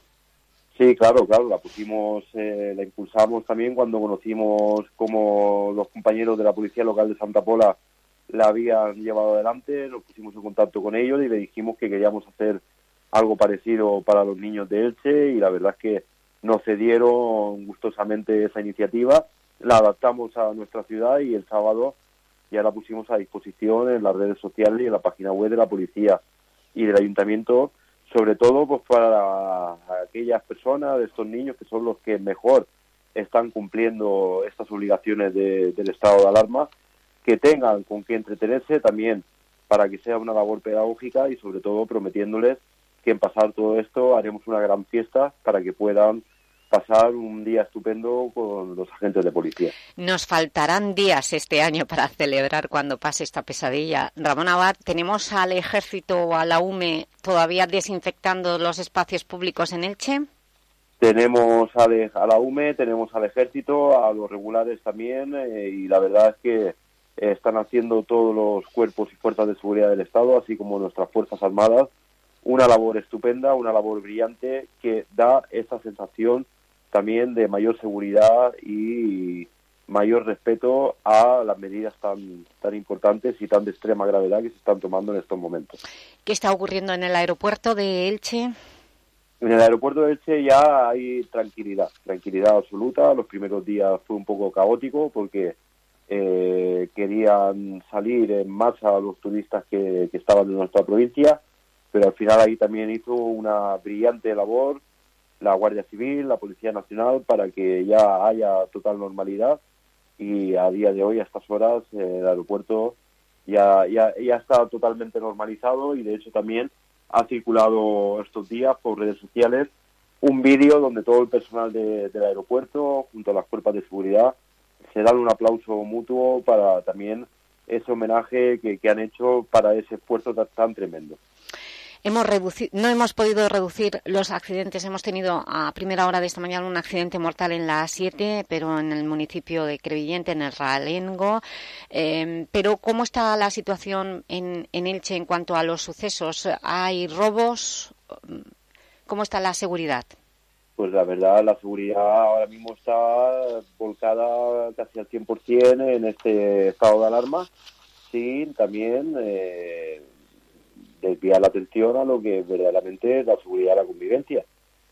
Sí, claro, claro, la pusimos, eh, la impulsamos también cuando conocimos cómo los compañeros de la Policía Local de Santa Pola la habían llevado adelante, nos pusimos en contacto con ellos y le dijimos que queríamos hacer algo parecido para los niños de Elche y la verdad es que nos cedieron gustosamente esa iniciativa, la adaptamos a nuestra ciudad y el sábado ya la pusimos a disposición en las redes sociales y en la página web de la policía y del ayuntamiento sobre todo pues para aquellas personas, de estos niños que son los que mejor están cumpliendo estas obligaciones del estado de alarma, que tengan con qué entretenerse también para que sea una labor pedagógica y sobre todo prometiéndoles que en pasar todo esto haremos una gran fiesta para que puedan pasar un día estupendo con los agentes de policía. Nos faltarán días este año para celebrar cuando pase esta pesadilla. Ramón Abad, ¿tenemos al Ejército o a la UME todavía desinfectando los espacios públicos en Elche? Tenemos a, la UME, tenemos al Ejército, a los regulares también, eh, y la verdad es que están haciendo todos los cuerpos y fuerzas de seguridad del Estado, así como nuestras Fuerzas Armadas, una labor estupenda, una labor brillante que da esa sensación también de mayor seguridad y mayor respeto a las medidas tan, tan importantes y tan de extrema gravedad que se están tomando en estos momentos. ¿Qué está ocurriendo en el aeropuerto de Elche? En el aeropuerto de Elche ya hay tranquilidad, tranquilidad absoluta. Los primeros días fue un poco caótico porque eh, querían salir en masa los turistas que, que estaban en nuestra provincia, pero al final ahí también hizo una brillante labor la Guardia Civil, la Policía Nacional, para que ya haya total normalidad y a día de hoy, a estas horas, eh, el aeropuerto ya, ya, ya está totalmente normalizado y de hecho también ha circulado estos días por redes sociales un vídeo donde todo el personal del aeropuerto, junto a las cuerpos de seguridad, se dan un aplauso mutuo para también ese homenaje que, que han hecho para ese esfuerzo tan tremendo. Hemos no hemos podido reducir los accidentes. Hemos tenido a primera hora de esta mañana un accidente mortal en la A7, pero en el municipio de Crevillente, en el Ralengo. Em, pero, ¿cómo está la situación en, en Elche en cuanto a los sucesos? ¿Hay robos? ¿Cómo está la seguridad? Pues la verdad, la seguridad ahora mismo está volcada casi al 100% en este estado de alarma. Sí, también... Eh, desviar la atención a lo que verdaderamente es la seguridad de la convivencia.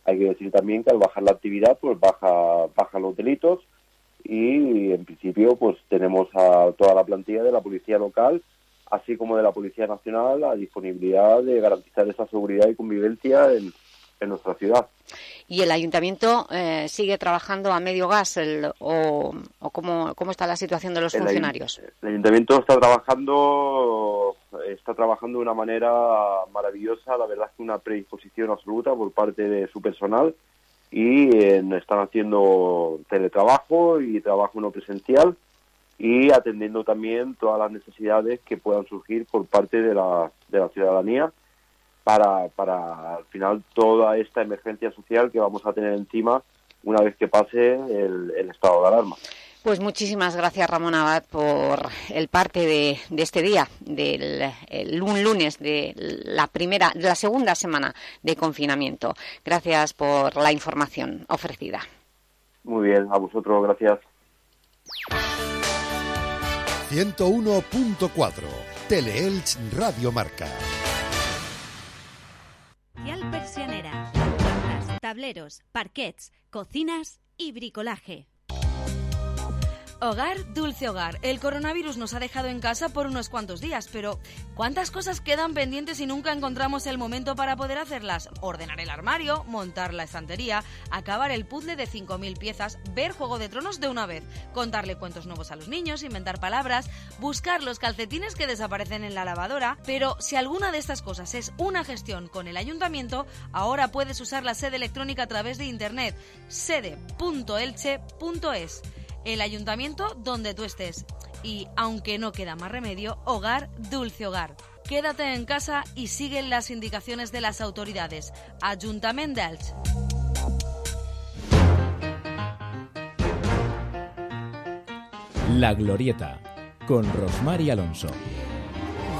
Hay que decir también que al bajar la actividad, pues baja, bajan los delitos y en principio pues tenemos a toda la plantilla de la policía local, así como de la Policía Nacional, a disponibilidad de garantizar esa seguridad y convivencia en, en nuestra ciudad. ¿Y el ayuntamiento eh, sigue trabajando a medio gas o, o cómo, cómo, está la situación de los funcionarios? El ayuntamiento está trabajando está trabajando de una manera maravillosa, la verdad es que una predisposición absoluta por parte de su personal y están haciendo teletrabajo y trabajo no presencial y atendiendo también todas las necesidades que puedan surgir por parte de la, de la ciudadanía para, para al final toda esta emergencia social que vamos a tener encima una vez que pase el, el estado de alarma. Pues muchísimas gracias, Ramón Abad, por el parte de, de este día, del el, un lunes de la primera, de la segunda semana de confinamiento. Gracias por la información ofrecida. Muy bien, a vosotros, gracias. 101.4 Teleelch Radio Marca. Comercial Persianera. Tableros, parquets, cocinas y bricolaje. Hogar, dulce hogar. El coronavirus nos ha dejado en casa por unos cuantos días, pero ¿cuántas cosas quedan pendientes y nunca encontramos el momento para poder hacerlas? Ordenar el armario, montar la estantería, acabar el puzzle de 5.000 piezas, ver Juego de Tronos de una vez, contarle cuentos nuevos a los niños, inventar palabras, buscar los calcetines que desaparecen en la lavadora. Pero si alguna de estas cosas es una gestión con el ayuntamiento, ahora puedes usar la sede electrónica a través de internet sede.elche.es el ayuntamiento donde tú estés. Y aunque no queda más remedio, hogar, dulce hogar. Quédate en casa y sigue las indicaciones de las autoridades. Ayuntamiento de. La Glorieta, con Rosmar y Alonso.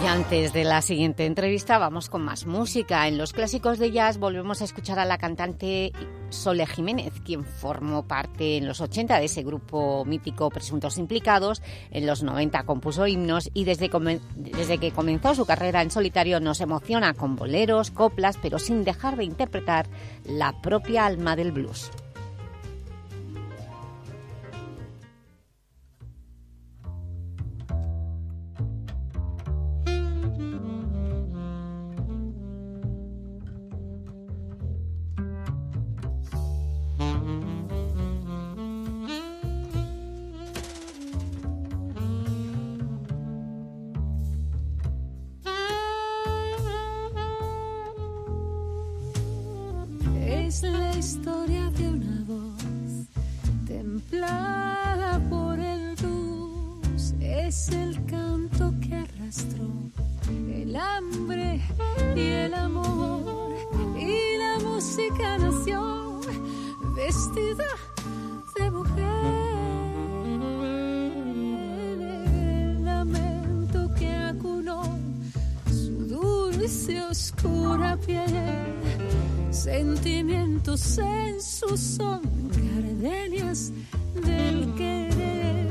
Y antes de la siguiente entrevista vamos con más música. En los clásicos de jazz volvemos a escuchar a la cantante Sole Jiménez, quien formó parte en los 80 de ese grupo mítico Presuntos Implicados. En los 90 compuso himnos y desde, desde que comenzó su carrera en solitario nos emociona con boleros, coplas, pero sin dejar de interpretar la propia alma del blues. Templada por el blues. Es el canto que arrastró el hambre y el amor. Y la música nació vestida de mujer. El lamento que acunó su dulce oscura piel sentimientos en su son, del querer.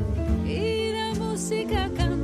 Y la música cantó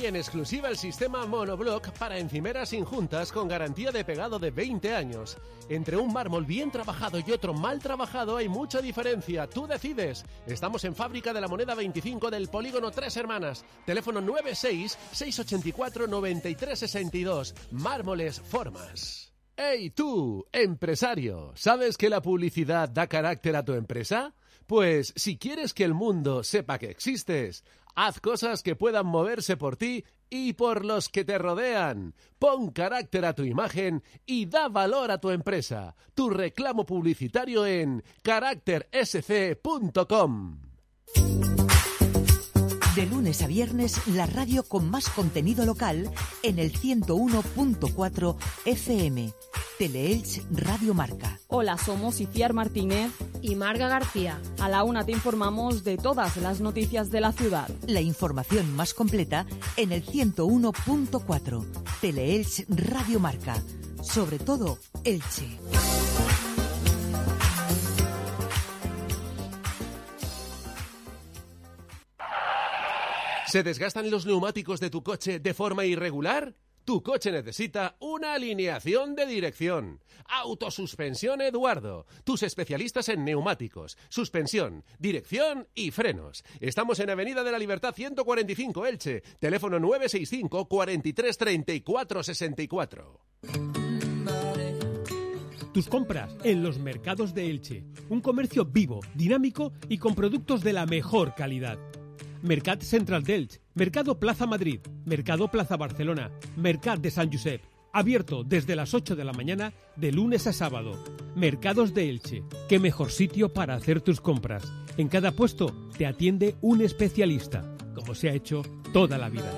Y en exclusiva el sistema Monoblock para encimeras injuntas con garantía de pegado de 20 años. Entre un mármol bien trabajado y otro mal trabajado hay mucha diferencia. Tú decides. Estamos en Fábrica de la Moneda 25 del Polígono Tres Hermanas. Teléfono 96-684-9362. Mármoles Formas. ¡Hey tú, empresario! ¿Sabes que la publicidad da carácter a tu empresa? Pues si quieres que el mundo sepa que existes, haz cosas que puedan moverse por ti y por los que te rodean. Pon carácter a tu imagen y da valor a tu empresa. Tu reclamo publicitario en caráctersc.com. De lunes a viernes, la radio con más contenido local en el 101.4 FM. Teleelch Radio Marca. Hola, somos Iciar Martínez y Marga García. A la una te informamos de todas las noticias de la ciudad. La información más completa en el 101.4. Teleelch Radio Marca. Sobre todo, Elche. ¿Se desgastan los neumáticos de tu coche de forma irregular? Tu coche necesita una alineación de dirección. Autosuspensión Eduardo. Tus especialistas en neumáticos, suspensión, dirección y frenos. Estamos en Avenida de la Libertad 145 Elche. Teléfono 965 43 34 64. Tus compras en los mercados de Elche. Un comercio vivo, dinámico y con productos de la mejor calidad. Mercat Central d'Elche, Mercado Plaza Madrid, Mercado Plaza Barcelona, Mercat de San Josep. Abierto desde las 8 de la mañana de lunes a sábado. Mercados de Elche. Qué mejor sitio para hacer tus compras. En cada puesto te atiende un especialista, como se ha hecho toda la vida.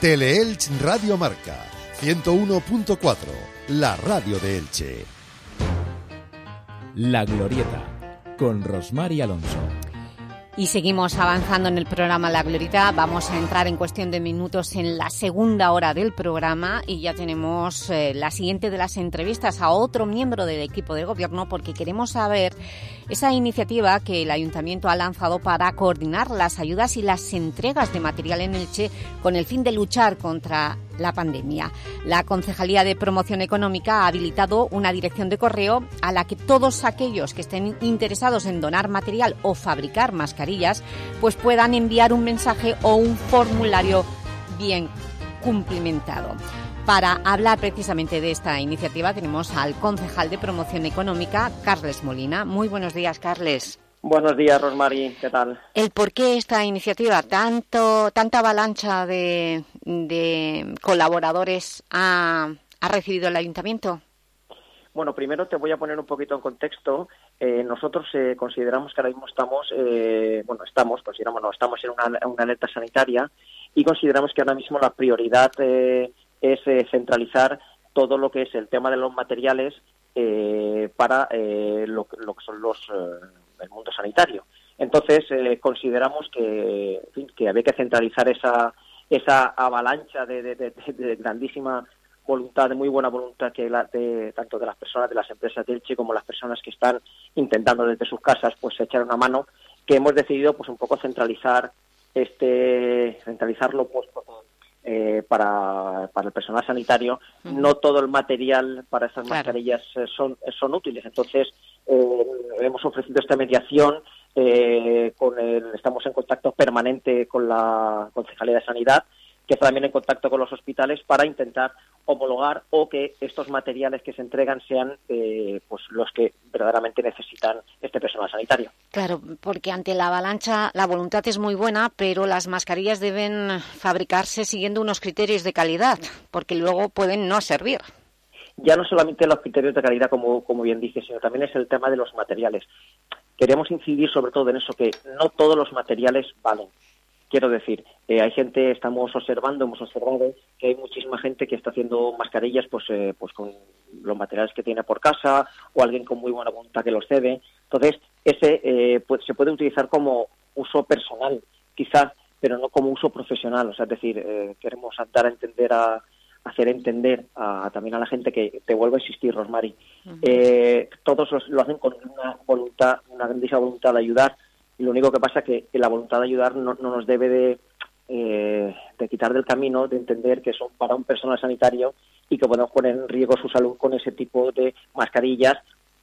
Teleelch Radio Marca 101.4, la radio de Elche. La Glorieta con Rosmar y Alonso. Y seguimos avanzando en el programa La Glorita. Vamos a entrar en cuestión de minutos en la segunda hora del programa y ya tenemos eh, la siguiente de las entrevistas a otro miembro del equipo de gobierno porque queremos saber esa iniciativa que el Ayuntamiento ha lanzado para coordinar las ayudas y las entregas de material en Elche con el fin de luchar contra la pandemia. La Concejalía de Promoción Económica ha habilitado una dirección de correo a la que todos aquellos que estén interesados en donar material o fabricar mascarillas pues puedan enviar un mensaje o un formulario bien cumplimentado. Para hablar precisamente de esta iniciativa tenemos al concejal de Promoción Económica, Carles Molina. Muy buenos días, Carles. Buenos días, Rosmary. ¿Qué tal? ¿El por qué esta iniciativa, tanto, tanta avalancha de, de colaboradores ha, ha, recibido el Ayuntamiento? Bueno, primero te voy a poner un poquito en contexto. Eh, nosotros eh, consideramos que ahora mismo estamos, eh, bueno, estamos, consideramos, no, estamos en una, una, alerta sanitaria y consideramos que ahora mismo la prioridad es centralizar todo lo que es el tema de los materiales para lo, lo, que son los el mundo sanitario. Entonces, eh, consideramos que, en fin, que había que centralizar esa, esa avalancha de, de, grandísima voluntad, de muy buena voluntad que la, de, tanto de las personas de las empresas de Elche como las personas que están intentando desde sus casas pues echar una mano, que hemos decidido pues un poco centralizar este centralizarlo pues eh, para, para el personal sanitario, no todo el material para esas claro. mascarillas eh, son, son útiles. Entonces, eh, hemos ofrecido esta mediación, eh, con el, estamos en contacto permanente con la Concejalía de Sanidad, que está también en contacto con los hospitales para intentar homologar o que estos materiales que se entregan sean eh, pues los que verdaderamente necesitan este personal sanitario. Claro, porque ante la avalancha la voluntad es muy buena, pero las mascarillas deben fabricarse siguiendo unos criterios de calidad, porque luego pueden no servir. Ya no solamente los criterios de calidad, como, como bien dice, sino también es el tema de los materiales. Queremos incidir sobre todo en eso, que no todos los materiales valen. Quiero decir, eh, hay gente, estamos observando, hemos observado que hay muchísima gente que está haciendo mascarillas pues, eh, pues con los materiales que tiene por casa o alguien con muy buena voluntad que los cede. Entonces, ese eh, pues, se puede utilizar como uso personal. Quizás pero no como uso profesional. O sea, es decir, eh, queremos dar a entender a hacer entender a, también a la gente que te vuelvo a insistir, Rosmary. eh, todos los- lo hacen con una voluntad, una grandísima voluntad de ayudar, y lo único que pasa es que, que la voluntad de ayudar no, no nos debe de, eh, de quitar del camino, de entender que son para un personal sanitario y que podemos poner en riesgo su salud con ese tipo de mascarillas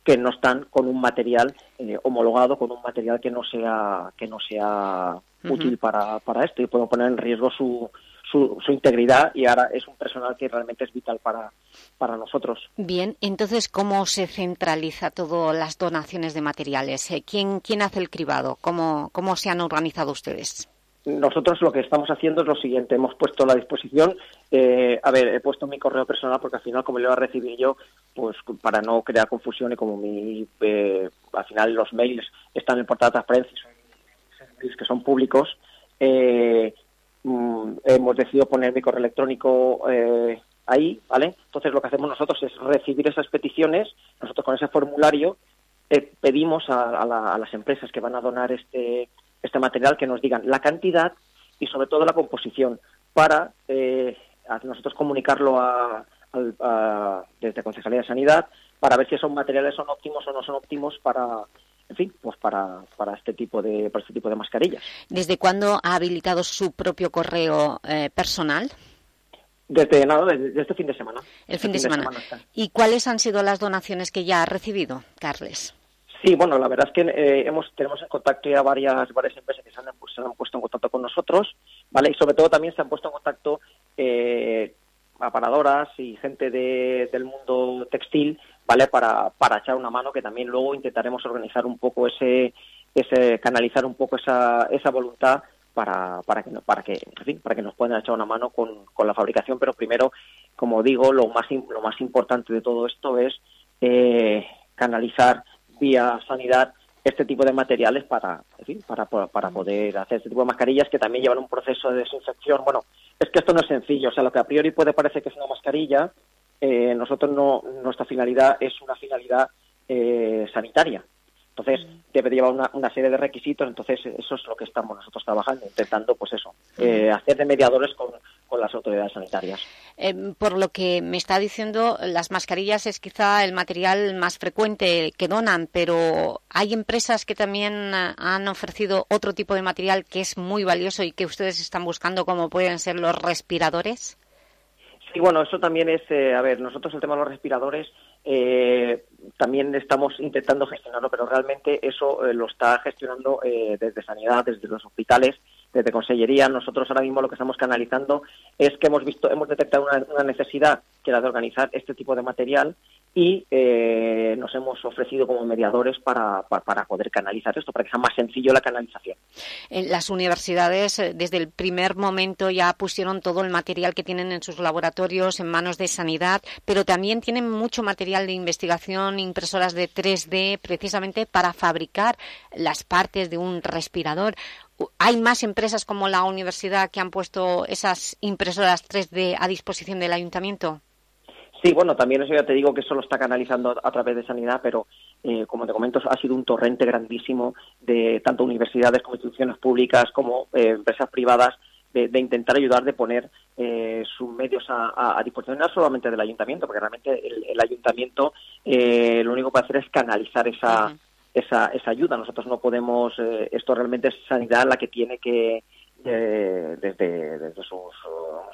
que no están con un material eh, homologado, con un material que no sea que no sea útil para, para esto y podemos poner en riesgo su, su, su integridad y ahora es un personal que realmente es vital para, para nosotros. Bien, entonces, ¿cómo se centraliza todas las donaciones de materiales? Eh, ¿Quién, quién hace el cribado? ¿Cómo, ¿Cómo se han organizado ustedes? Nosotros lo que estamos haciendo es lo siguiente, hemos puesto a la disposición, eh, a ver, he puesto mi correo personal porque al final como lo voy a recibir yo, pues para no crear confusión y como mi, eh, al final los mails están en el portal de transparencia, y son mails que son públicos, eh, mm, hemos decidido poner mi correo electrónico eh, ahí, ¿vale? Entonces lo que hacemos nosotros es recibir esas peticiones, nosotros con ese formulario eh, pedimos a, la- las empresas que van a donar este, este material que nos digan la cantidad y sobre todo la composición para eh, nosotros comunicarlo a, a- desde Concejalía de Sanidad para ver si esos materiales son óptimos o no son óptimos para en fin pues para, para este tipo de para este tipo de mascarillas ¿Desde cuándo ha habilitado su propio correo eh, personal? desde nada desde, desde este fin de semana El Este fin de semana. ¿Y cuáles han sido las donaciones que ya ha recibido, Carles? Sí, bueno, la verdad es que eh, hemos tenemos en contacto ya varias varias empresas que se han, pues, se han puesto en contacto con nosotros, ¿vale? Y sobre todo también se han puesto en contacto eh, aparadoras y gente de- del mundo textil, ¿vale? Para, para echar una mano, que también luego intentaremos organizar un poco ese, ese canalizar un poco esa, esa voluntad para, para que para que en fin, para que nos puedan echar una mano con, con la fabricación, pero primero, como digo, lo más lo más importante de todo esto es eh, canalizar vía sanidad este tipo de materiales para, en fin, para, para poder hacer este tipo de mascarillas que también llevan un proceso de desinfección. Bueno, es que esto no es sencillo, o sea, lo que a priori puede parecer que es una mascarilla, eh, nosotros no, nuestra finalidad es una finalidad eh, sanitaria. Entonces, debe de llevar una, una serie de requisitos, entonces eso es lo que estamos nosotros trabajando, intentando, pues eso, eh, hacer de mediadores con, con las autoridades sanitarias. Eh, por lo que me está diciendo, las mascarillas es quizá el material más frecuente que donan, pero hay empresas que también eh, han ofrecido otro tipo de material que es muy valioso y que ustedes están buscando, como pueden ser los respiradores. Sí, bueno, eso también es, eh, a ver, nosotros el tema de los respiradores eh, también estamos intentando gestionarlo, pero realmente eso eh, lo está gestionando eh, desde Sanidad, desde los hospitales, desde Consellería. Nosotros ahora mismo lo que estamos canalizando es que hemos visto, hemos detectado una, una necesidad que era de organizar este tipo de material y eh, nos hemos ofrecido como mediadores para, para, poder canalizar esto, para que sea más sencillo la canalización. En las universidades, eh, desde el primer momento, ya pusieron todo el material que tienen en sus laboratorios en manos de sanidad, pero también tienen mucho material de investigación, impresoras de 3D, precisamente para fabricar las partes de un respirador. ¿Hay más empresas como la universidad que han puesto esas impresoras 3D a disposición del ayuntamiento? Sí, bueno, también eso ya te digo que eso lo está canalizando a través de sanidad, pero eh, como te comento, ha sido un torrente grandísimo de tanto universidades como instituciones públicas como eh, empresas privadas de, de intentar ayudar, de poner eh, sus medios a, a- a disposición, no solamente del ayuntamiento, porque realmente el, el ayuntamiento eh, lo único que puede hacer es canalizar esa, esa, esa ayuda. Nosotros no podemos, eh, esto realmente es sanidad la que tiene que, desde, desde sus,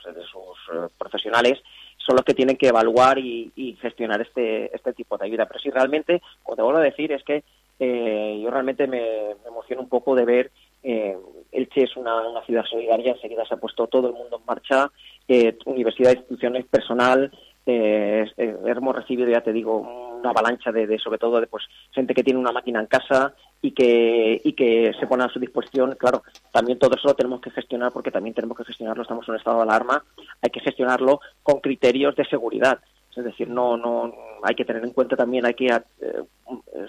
desde sus profesionales, son los que tienen que evaluar y, y gestionar este, este tipo de ayuda. Pero sí, realmente, como te vuelvo a decir, es que eh, yo realmente me, emociono un poco de ver, eh, Elche es una, una ciudad solidaria, enseguida se ha puesto todo el mundo en marcha, eh, universidad, instituciones, personal, eh, hemos recibido, ya te digo, una avalancha de, de, sobre todo de pues gente que tiene una máquina en casa y que y que se pone a su disposición. Claro, también todo eso lo tenemos que gestionar porque también tenemos que gestionarlo. Estamos en un estado de alarma, hay que gestionarlo con criterios de seguridad. Es decir, no no hay que tener en cuenta también, hay que eh,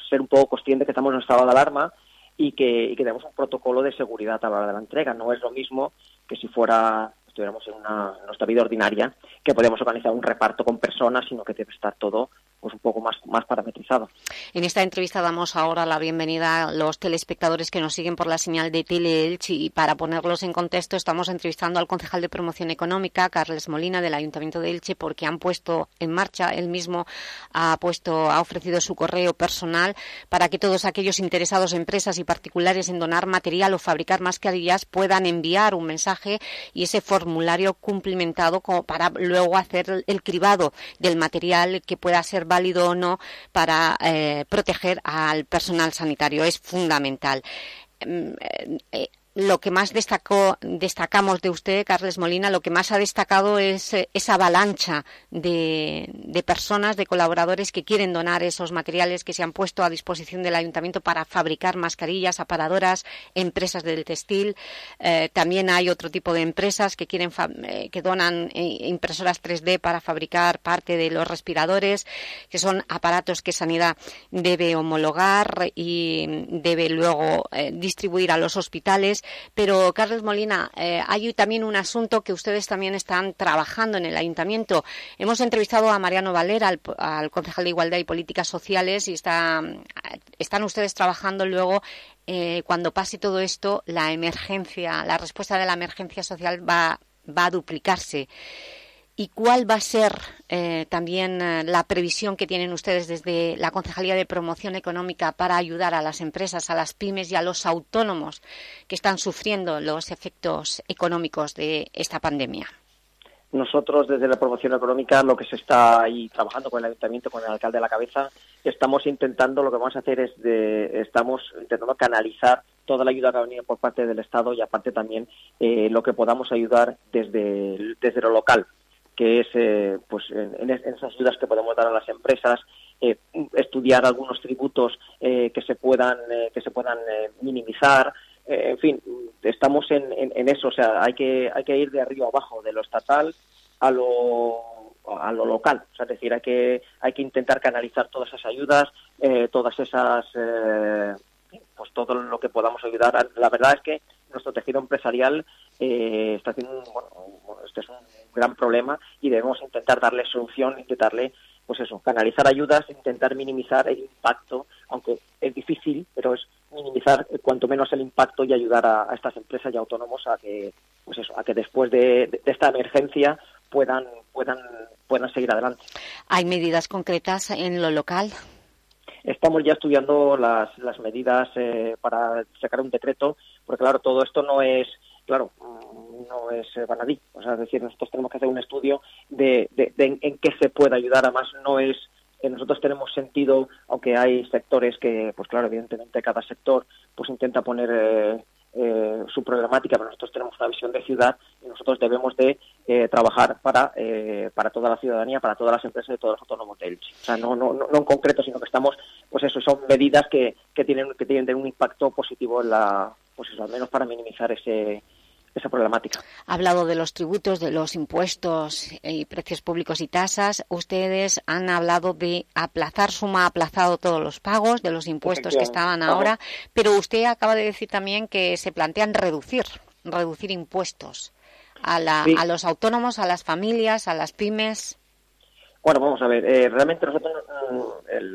ser un poco consciente que estamos en un estado de alarma y que, y que tenemos un protocolo de seguridad a la hora de la entrega. No es lo mismo que si fuera estuviéramos en, una, nuestra vida ordinaria, que podemos organizar un reparto con personas, sino que debe estar todo pues un poco más, parametrizado. En esta entrevista damos ahora la bienvenida a los telespectadores que nos siguen por la señal de Teleelch y para ponerlos en contexto estamos entrevistando al concejal de promoción económica, Carles Molina, del Ayuntamiento de Elche, porque han puesto en marcha, él mismo ha puesto, ha ofrecido su correo personal para que todos aquellos interesados, empresas y particulares en donar material o fabricar mascarillas puedan enviar un mensaje y ese formulario cumplimentado como para luego hacer el cribado del material que pueda ser válido o no para eh, proteger al personal sanitario. Es fundamental. Lo que más destacó, destacamos de usted, Carles Molina, lo que más ha destacado es eh, esa avalancha de, personas, de colaboradores que quieren donar esos materiales que se han puesto a disposición del Ayuntamiento para fabricar mascarillas, aparadoras, empresas del textil. Eh, también hay otro tipo de empresas que, quieren eh, que donan impresoras 3D para fabricar parte de los respiradores, que son aparatos que Sanidad debe homologar y debe luego distribuir a los hospitales pero Carlos Molina, eh, hay también un asunto que ustedes también están trabajando en el Ayuntamiento. Hemos entrevistado a Mariano Valera, al, concejal de Igualdad y Políticas Sociales, y están ustedes trabajando luego eh, cuando pase todo esto, la emergencia, la respuesta de la emergencia social va a duplicarse y cuál va a ser eh, también eh, la previsión que tienen ustedes desde la Concejalía de Promoción Económica para ayudar a las empresas, a las pymes y a los autónomos que están sufriendo los efectos económicos de esta pandemia. Nosotros, desde la promoción económica, lo que se está ahí trabajando con el ayuntamiento, con el alcalde de la cabeza, estamos intentando, lo que vamos a hacer es, de, estamos intentando canalizar toda la ayuda que ha venido por parte del Estado y aparte también eh, lo que podamos ayudar desde, desde lo local que es eh, pues en, esas ayudas que podemos dar a las empresas eh, estudiar algunos tributos eh, que se puedan que se puedan minimizar. En fin estamos en, eso o sea hay que hay que ir de arriba abajo de lo estatal a lo a lo local. O sea, es decir hay que hay que intentar canalizar todas esas ayudas todas esas pues todo lo que podamos ayudar. La verdad es que nuestro tejido empresarial está haciendo bueno, este es un gran problema y debemos intentar darle solución, intentarle, pues eso, canalizar ayudas, intentar minimizar el impacto, aunque es difícil, pero es minimizar cuanto menos el impacto y ayudar a, estas empresas y autónomos a que, pues eso, a que después de, esta emergencia puedan, puedan, puedan seguir adelante. ¿Hay medidas concretas en lo local? Estamos ya estudiando las, las medidas eh, para sacar un decreto, porque claro, todo esto no es, claro, no es. Eh, o sea, es decir, nosotros tenemos que hacer un estudio de, en, qué se puede ayudar. Además, no es que nosotros tenemos sentido, aunque hay sectores que, pues claro, evidentemente cada sector pues intenta poner eh, eh, su problemática, pero nosotros tenemos una visión de ciudad y nosotros debemos de trabajar para para toda la ciudadanía, para todas las empresas y todos los autónomos de Elche. O sea, no, no, no, en concreto, sino que estamos, pues eso, son medidas que, que tienen que tienen un impacto positivo en la, pues eso, al menos para minimizar ese esa problemática. Ha hablado de los tributos, de los impuestos y precios públicos y tasas. Ustedes han hablado de aplazar, suma aplazado todos los pagos de los impuestos que estaban ahora, pero usted acaba de decir también que se plantean reducir, reducir impuestos a, a los autónomos, a las familias, a las pymes. Bueno, vamos a ver, eh, realmente nosotros mm,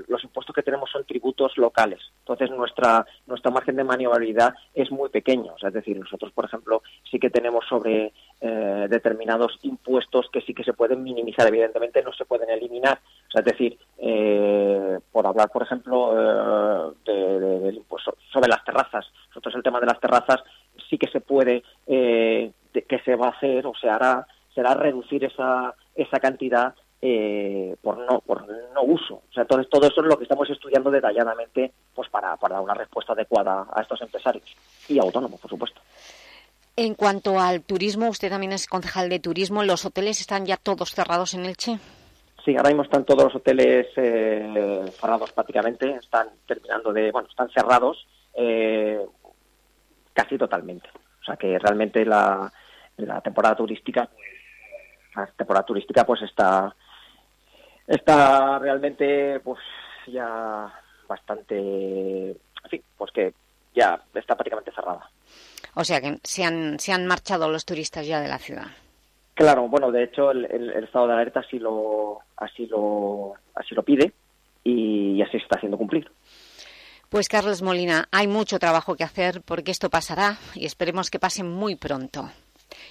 los impuestos que tenemos son tributos locales, entonces nuestra nuestra margen de maniobrabilidad es muy pequeño, o sea, es decir, nosotros, por ejemplo, sí que tenemos sobre eh, determinados impuestos que sí que se pueden minimizar, evidentemente no se pueden eliminar, o sea, es decir, eh, por hablar, por ejemplo, del impuesto sobre las terrazas, nosotros el tema de las terrazas sí que se puede, que se va a hacer o se hará, será reducir esa, esa cantidad eh, por no por no uso. O sea, entonces todo eso es lo que estamos estudiando detalladamente pues para, para dar una respuesta adecuada a estos empresarios y autónomos, por supuesto. En cuanto al turismo, usted también es concejal de turismo, ¿los hoteles están ya todos cerrados en Elche? Sí, ahora mismo están todos los hoteles eh, cerrados prácticamente, están terminando de, bueno, están cerrados eh, casi totalmente. O sea que realmente la, la temporada turística, la temporada turística pues está está realmente pues ya bastante, en fin, pues que ya está prácticamente cerrada. O sea que se han, se han marchado los turistas ya de la ciudad. Claro, bueno, de hecho el, el- el estado de alerta así lo, así lo, así lo pide y, así se está haciendo cumplir. Pues Carlos Molina, hay mucho trabajo que hacer porque esto pasará y esperemos que pase muy pronto.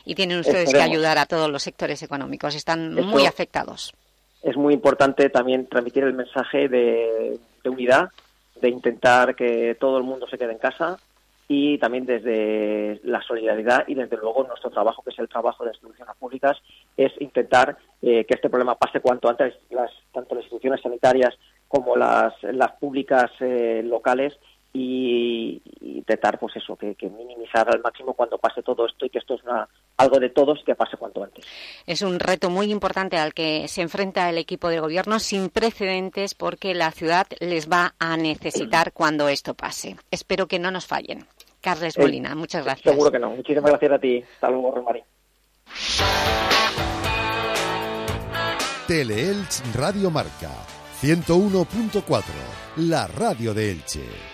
Y tienen ustedes que ayudar a todos los sectores económicos, están muy afectados. Es muy importante también transmitir el mensaje de, unidad, de intentar que todo el mundo se quede en casa y también desde la solidaridad y desde luego nuestro trabajo, que es el trabajo de las instituciones públicas, es intentar eh, que este problema pase cuanto antes, las, tanto las instituciones sanitarias como las, las públicas eh, locales y, y intentar pues eso, que, que minimizar al máximo cuando pase todo esto y que esto es una, algo de todos y que pase cuanto antes. Es un reto muy importante al que se enfrenta el equipo de gobierno sin precedentes porque la ciudad les va a necesitar cuando esto pase. Espero que no nos fallen. Carles Eh, Molina, muchas gracias. Seguro que no. Muchísimas gracias a ti. Hasta luego, Rosmarín. Teleelch Radio Marca 101.4, la radio de Elche.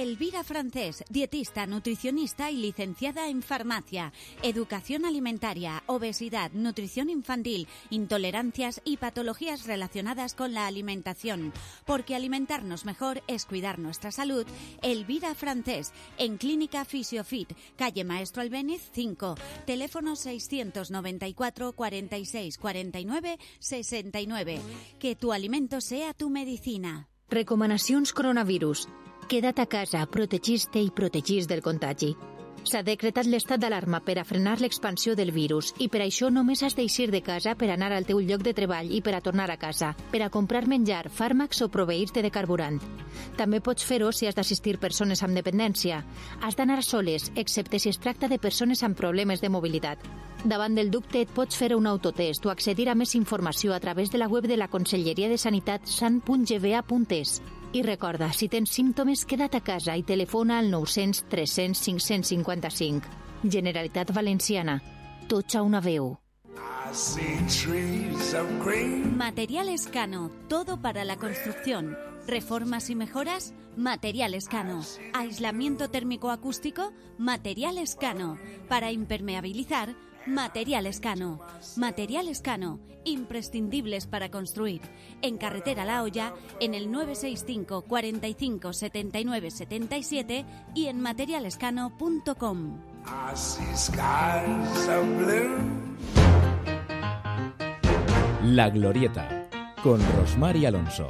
Elvira Francés, dietista, nutricionista y licenciada en farmacia, educación alimentaria, obesidad, nutrición infantil, intolerancias y patologías relacionadas con la alimentación. Porque alimentarnos mejor es cuidar nuestra salud. Elvira Francés, en Clínica Fisiofit, calle Maestro Albéniz 5, teléfono 694 46 49 69. Que tu alimento sea tu medicina. Recomanacions coronavirus. Queda't a casa, protegis-te i protegis del contagi. S'ha decretat l'estat d'alarma per a frenar l'expansió del virus i per això només has d'eixir de casa per anar al teu lloc de treball i per a tornar a casa, per a comprar menjar, fàrmacs o proveir-te de carburant. També pots fer-ho si has d'assistir persones amb dependència. Has d'anar soles, excepte si es tracta de persones amb problemes de mobilitat. Davant del dubte et pots fer un autotest o accedir a més informació a través de la web de la Conselleria de Sanitat san.gva.es. I recorda, si tens símptomes, queda't a casa i telefona al 900 300 555. Generalitat Valenciana. Tots a una veu. Material Escano, todo para la construcción. Reformas y mejoras, Material Escano. Aislamiento térmico acústico, Material Escano. Para impermeabilizar, Material Escano. Material Escano, imprescindibles para construir. En Carretera La Hoya, en el 965 45 79 77 y en materialescano.com. La Glorieta, con Rosmar y Alonso.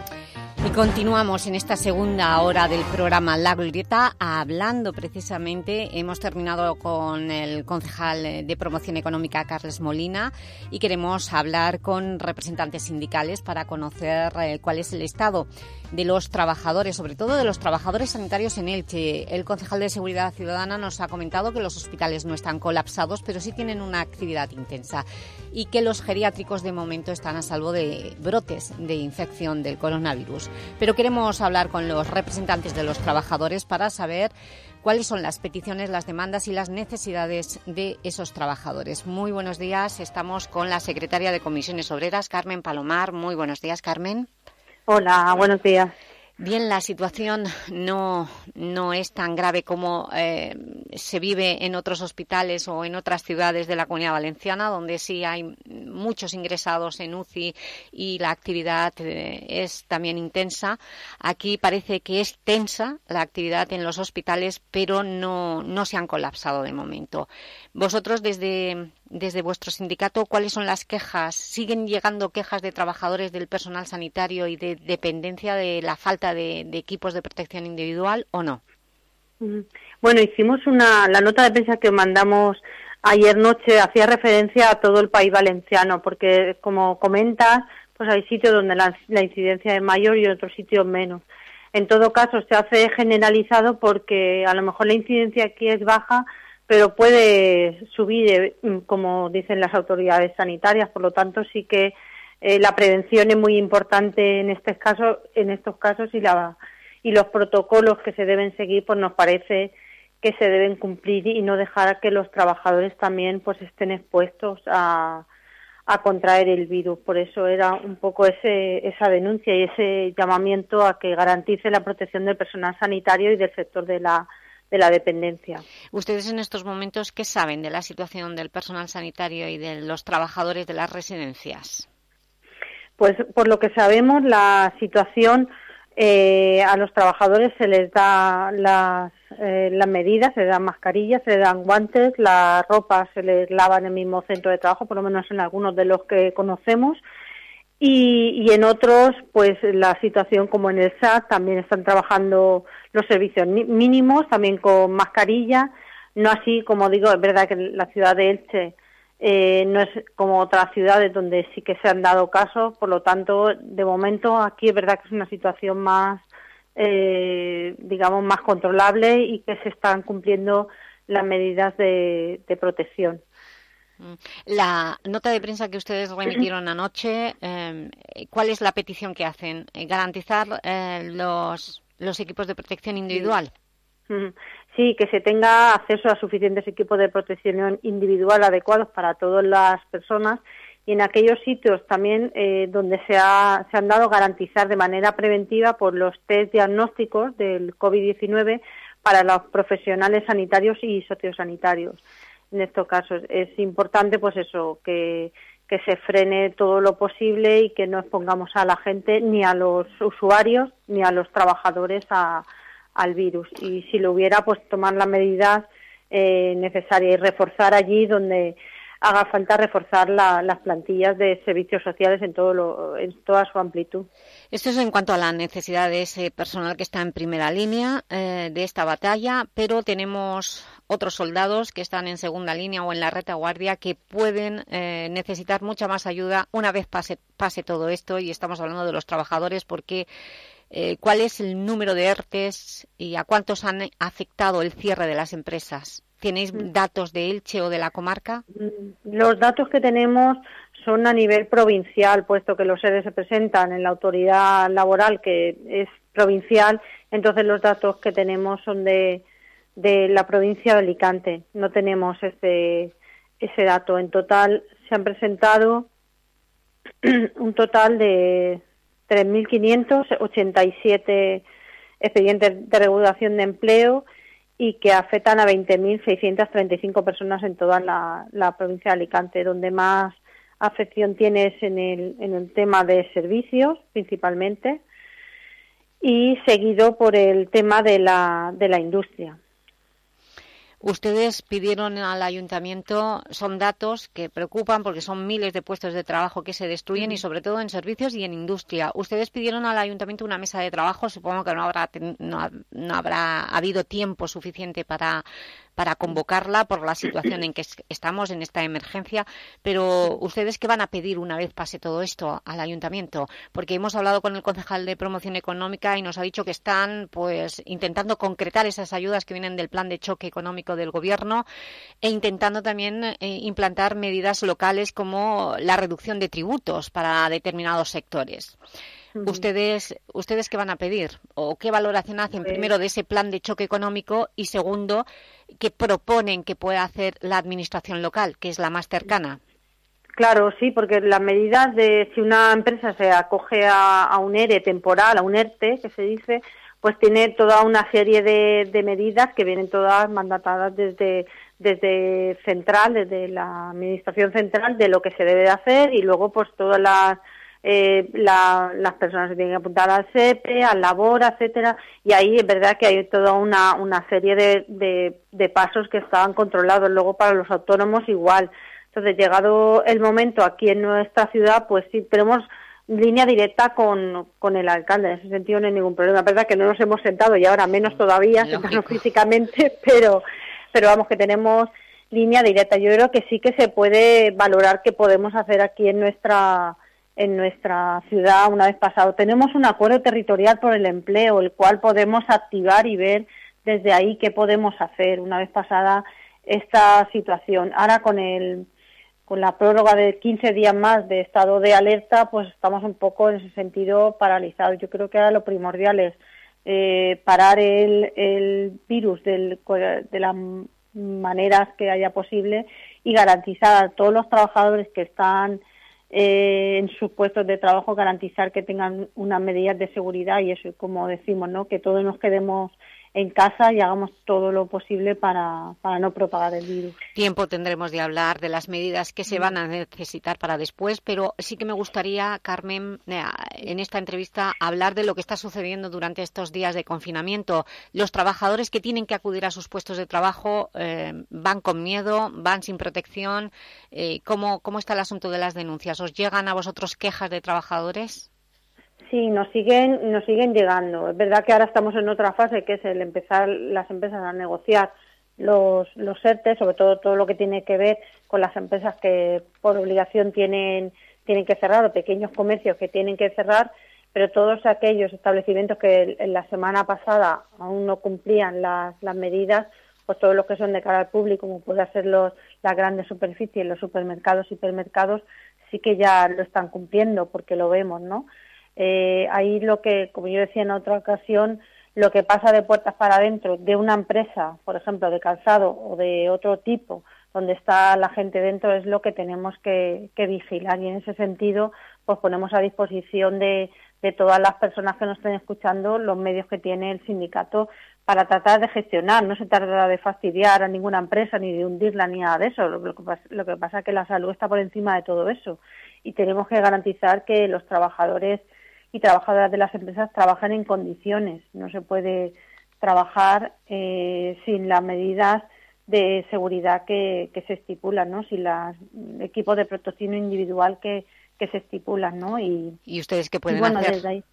Y continuamos en esta segunda hora del programa La Glorieta hablando precisamente, hemos terminado con el concejal de promoción económica Carles Molina y queremos hablar con representantes sindicales para conocer eh, cuál es el estado de los trabajadores, sobre todo de los trabajadores sanitarios en Elche. El concejal de Seguridad Ciudadana nos ha comentado que los hospitales no están colapsados, pero sí tienen una actividad intensa y que los geriátricos de momento están a salvo de brotes de infección del coronavirus. Pero queremos hablar con los representantes de los trabajadores para saber cuáles son las peticiones, las demandas y las necesidades de esos trabajadores. Muy buenos días, estamos con la secretaria de Comisiones Obreras, Carmen Palomar. Muy buenos días, Carmen. Hola, buenos días. Bien, la situación no, no es tan grave como eh, se vive en otros hospitales o en otras ciudades de la Comunidad Valenciana, donde sí hay muchos ingresados en UCI y la actividad eh, es también intensa. Aquí parece que es tensa la actividad en los hospitales, pero no, no se han colapsado de momento. Vosotros, desde, desde vuestro sindicato, ¿cuáles son las quejas? ¿Siguen llegando quejas de trabajadores del personal sanitario y de dependencia de la falta de, equipos de protección individual o no? Mm. Bueno, hicimos una, la nota de prensa que mandamos ayer noche hacía referencia a todo el país valenciano, porque como comentas, pues hay sitios donde la, la incidencia es mayor y otros sitios menos. En todo caso, se hace generalizado porque a lo mejor la incidencia aquí es baja, pero puede subir, eh, como dicen las autoridades sanitarias. Por lo tanto, sí que eh, la prevención es muy importante en este caso, en estos casos y la y los protocolos que se deben seguir, pues nos parece que se deben cumplir y no dejar que los trabajadores también pues estén expuestos a, a contraer el virus. Por eso era un poco ese, esa denuncia y ese llamamiento a que garantice la protección del personal sanitario y del sector de la de la dependencia. ¿Ustedes en estos momentos qué saben de la situación del personal sanitario y de los trabajadores de las residencias? Pues por lo que sabemos, la situación eh, a los trabajadores se les da las, eh, las medidas, se les dan mascarillas, se les dan guantes, la ropa se les lava en el mismo centro de trabajo, por lo menos en algunos de los que conocemos. Y, y, en otros, pues la situación como en el SAT, también están trabajando los servicios mínimos, también con mascarilla. No así, como digo, es verdad que la ciudad de Elche eh, no es como otras ciudades donde sí que se han dado casos, por lo tanto, de momento aquí es verdad que es una situación más, eh, digamos, más controlable y que se están cumpliendo las medidas de protección. Mm. La nota de prensa que ustedes remitieron anoche, em, ¿cuál es la petición que hacen? Eh, ¿Garantizar eh, los, los equipos de protección individual? Sí, que se tenga acceso a suficientes equipos de protección individual adecuados para todas las personas y en aquellos sitios también eh, donde se, ha, se han dado garantizar de manera preventiva por los test diagnósticos del COVID-19 para los profesionales sanitarios y sociosanitarios en estos casos. Es importante, pues eso, que, que se frene todo lo posible y que no expongamos a la gente, ni a los usuarios, ni a los trabajadores al virus. Y si lo hubiera, pues tomar las medidas eh, necesarias y reforzar allí donde haga falta reforzar las plantillas de servicios sociales en, todo lo, en toda su amplitud. Esto es en cuanto a la necesidad de ese personal que está en primera línea eh, de esta batalla, pero tenemos otros soldados que están en segunda línea o en la retaguardia que pueden eh, necesitar mucha más ayuda una vez pase, pase todo esto y estamos hablando de los trabajadores porque eh, ¿cuál es el número de ERTES y a cuántos han afectado el cierre de las empresas? ¿Tenéis mm. datos de Elche o de la comarca? Mm, los datos que tenemos son a nivel provincial, puesto que los sedes se presentan en la autoridad laboral, que es provincial, entonces los datos que tenemos son de, de la provincia de Alicante. No tenemos ese, ese dato. En total se han presentado un total de 3.587 expedientes de regulación de empleo y que afectan a 20.635 personas en toda la, provincia de Alicante, donde más afección tiene es en el, en el tema de servicios, principalmente, y seguido por el tema de la, de la industria. Ustedes pidieron al ayuntamiento, son datos que preocupan porque son miles de puestos de trabajo que se destruyen y sobre todo en servicios y en industria. Ustedes pidieron al ayuntamiento una mesa de trabajo, supongo que no habrá, no habrá habido tiempo suficiente para para convocarla por la situación en que estamos en esta emergencia, pero ¿ustedes qué van a pedir una vez pase todo esto al Ayuntamiento? Porque hemos hablado con el concejal de Promoción Económica y nos ha dicho que están pues intentando concretar esas ayudas que vienen del plan de choque económico del Gobierno e intentando también eh, implantar medidas locales como la reducción de tributos para determinados sectores. ¿Ustedes, ¿Ustedes qué van a pedir? ¿O qué valoración hacen pues primero de ese plan de choque económico y segundo, qué proponen que pueda hacer la administración local, que es la más cercana? Claro, sí, porque las medidas de si una empresa se acoge a, un ERE temporal, a un ERTE, que se dice, pues tiene toda una serie de, de medidas que vienen todas mandatadas desde desde central, desde la administración central, de lo que se debe de hacer y luego pues todas las eh, las personas se tienen que apuntar al CEPE, al labor, etcétera, y ahí es verdad que hay toda una, una serie de, de, pasos que estaban controlados. Luego para los autónomos igual. Entonces, llegado el momento aquí en nuestra ciudad, pues sí, tenemos línea directa con, con el alcalde. En ese sentido no hay ningún problema. Es verdad que no nos hemos sentado y ahora menos todavía, sentarnos físicamente, pero, pero vamos, que tenemos línea directa. Yo creo que sí que se puede valorar qué podemos hacer aquí en nuestra en nuestra ciudad una vez pasado. Tenemos un acuerdo territorial por el empleo, el cual podemos activar y ver desde ahí qué podemos hacer. Una vez pasada esta situación. Ahora con el con la prórroga de 15 días más de estado de alerta, pues estamos un poco en ese sentido paralizados. Yo creo que ahora lo primordial es eh, parar el, el virus del, de las maneras que haya posible y garantizar a todos los trabajadores que están eh, en sus puestos de trabajo, garantizar que tengan unas medidas de seguridad y eso, como decimos, ¿no? que todos nos quedemos en casa y hagamos todo lo posible para, para, no propagar el virus. Tiempo tendremos de hablar de las medidas que se van a necesitar para después, pero sí que me gustaría, Carmen, eh, en esta entrevista hablar de lo que está sucediendo durante estos días de confinamiento. Los trabajadores que tienen que acudir a sus puestos de trabajo eh, van con miedo, van sin protección. Eh, ¿cómo, ¿Cómo está el asunto de las denuncias? ¿Os llegan a vosotros quejas de trabajadores? Sí, nos siguen, nos siguen llegando. Es verdad que ahora estamos en otra fase, que es el empezar las empresas a negociar los, los ERTE, sobre todo todo lo que tiene que ver con las empresas que por obligación tienen, tienen que cerrar, o pequeños comercios que tienen que cerrar, pero todos aquellos establecimientos que en la semana pasada aún no cumplían las, las medidas, pues todo lo que son de cara al público, como puede ser los, las grandes superficies, los supermercados, hipermercados, sí que ya lo están cumpliendo porque lo vemos, ¿no? Eh, ahí lo que, como yo decía en otra ocasión, lo que pasa de puertas para adentro de una empresa, por ejemplo, de calzado o de otro tipo, donde está la gente dentro, es lo que tenemos que, vigilar. Y en ese sentido, pues ponemos a disposición de, de todas las personas que nos estén escuchando los medios que tiene el sindicato para tratar de gestionar. No se trata de fastidiar a ninguna empresa ni de hundirla ni nada de eso. Lo, que, lo que pasa es que la salud está por encima de todo eso y tenemos que garantizar que los trabajadores y trabajadoras de las empresas trabajan en condiciones. No se puede trabajar eh, sin las medidas de seguridad que, se estipulan, ¿no? Sin los equipos de protección individual que, que se estipulan, ¿no? Y, ustedes qué pueden hacer?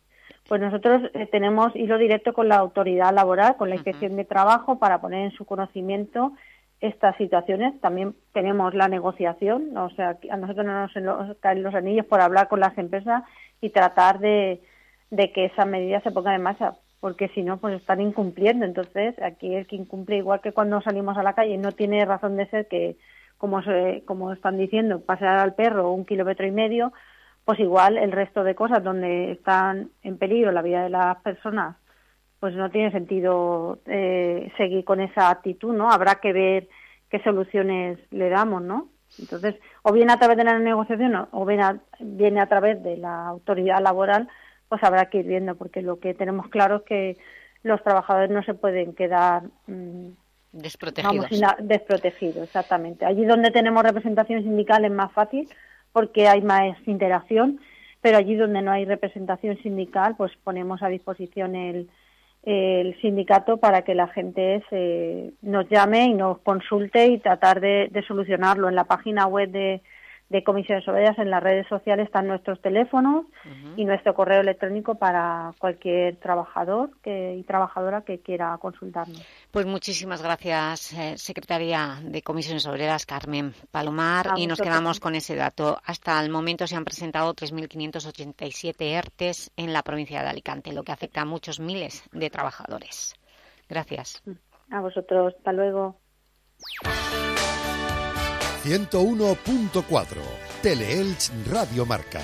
pues nosotros eh, tenemos hilo directo con la autoridad laboral, con la inspección de trabajo, para poner en su conocimiento estas situaciones. También tenemos la negociación, o sea, a nosotros no nos caen los anillos por hablar con las empresas y tratar de, que esas medidas se pongan en marcha, porque si no, pues están incumpliendo. Entonces, aquí el que incumple, igual que cuando salimos a la calle, no tiene razón de ser que, como, se, como están diciendo, pasear al perro un kilómetro y medio, pues igual el resto de cosas donde están en peligro la vida de las personas, pues no tiene sentido eh, seguir con esa actitud, ¿no? Habrá que ver qué soluciones le damos, ¿no? Entonces, o bien a través de la negociación o bien a, viene a través de la autoridad laboral, pues habrá que ir viendo, porque lo que tenemos claro es que los trabajadores no se pueden quedar mm, desprotegidos. desprotegidos, exactamente. Allí donde tenemos representación sindical es más fácil porque hay más interacción, pero allí donde no hay representación sindical, pues ponemos a disposición el, el sindicato para que la gente se, nos llame y nos consulte y tratar de, solucionarlo. En la página web de, de Comisiones Obreras, en las redes sociales están nuestros teléfonos y nuestro correo electrónico para cualquier trabajador que, y trabajadora que quiera consultarnos. Pues muchísimas gracias, eh, secretaria de Comisiones Obreras, Carmen Palomar, y nos quedamos con ese dato. Hasta el momento se han presentado 3.587 ERTES en la provincia de Alicante, lo que afecta a muchos miles de trabajadores. Gracias. A vosotros. Hasta luego. 101.4 Teleelch Radio Marca.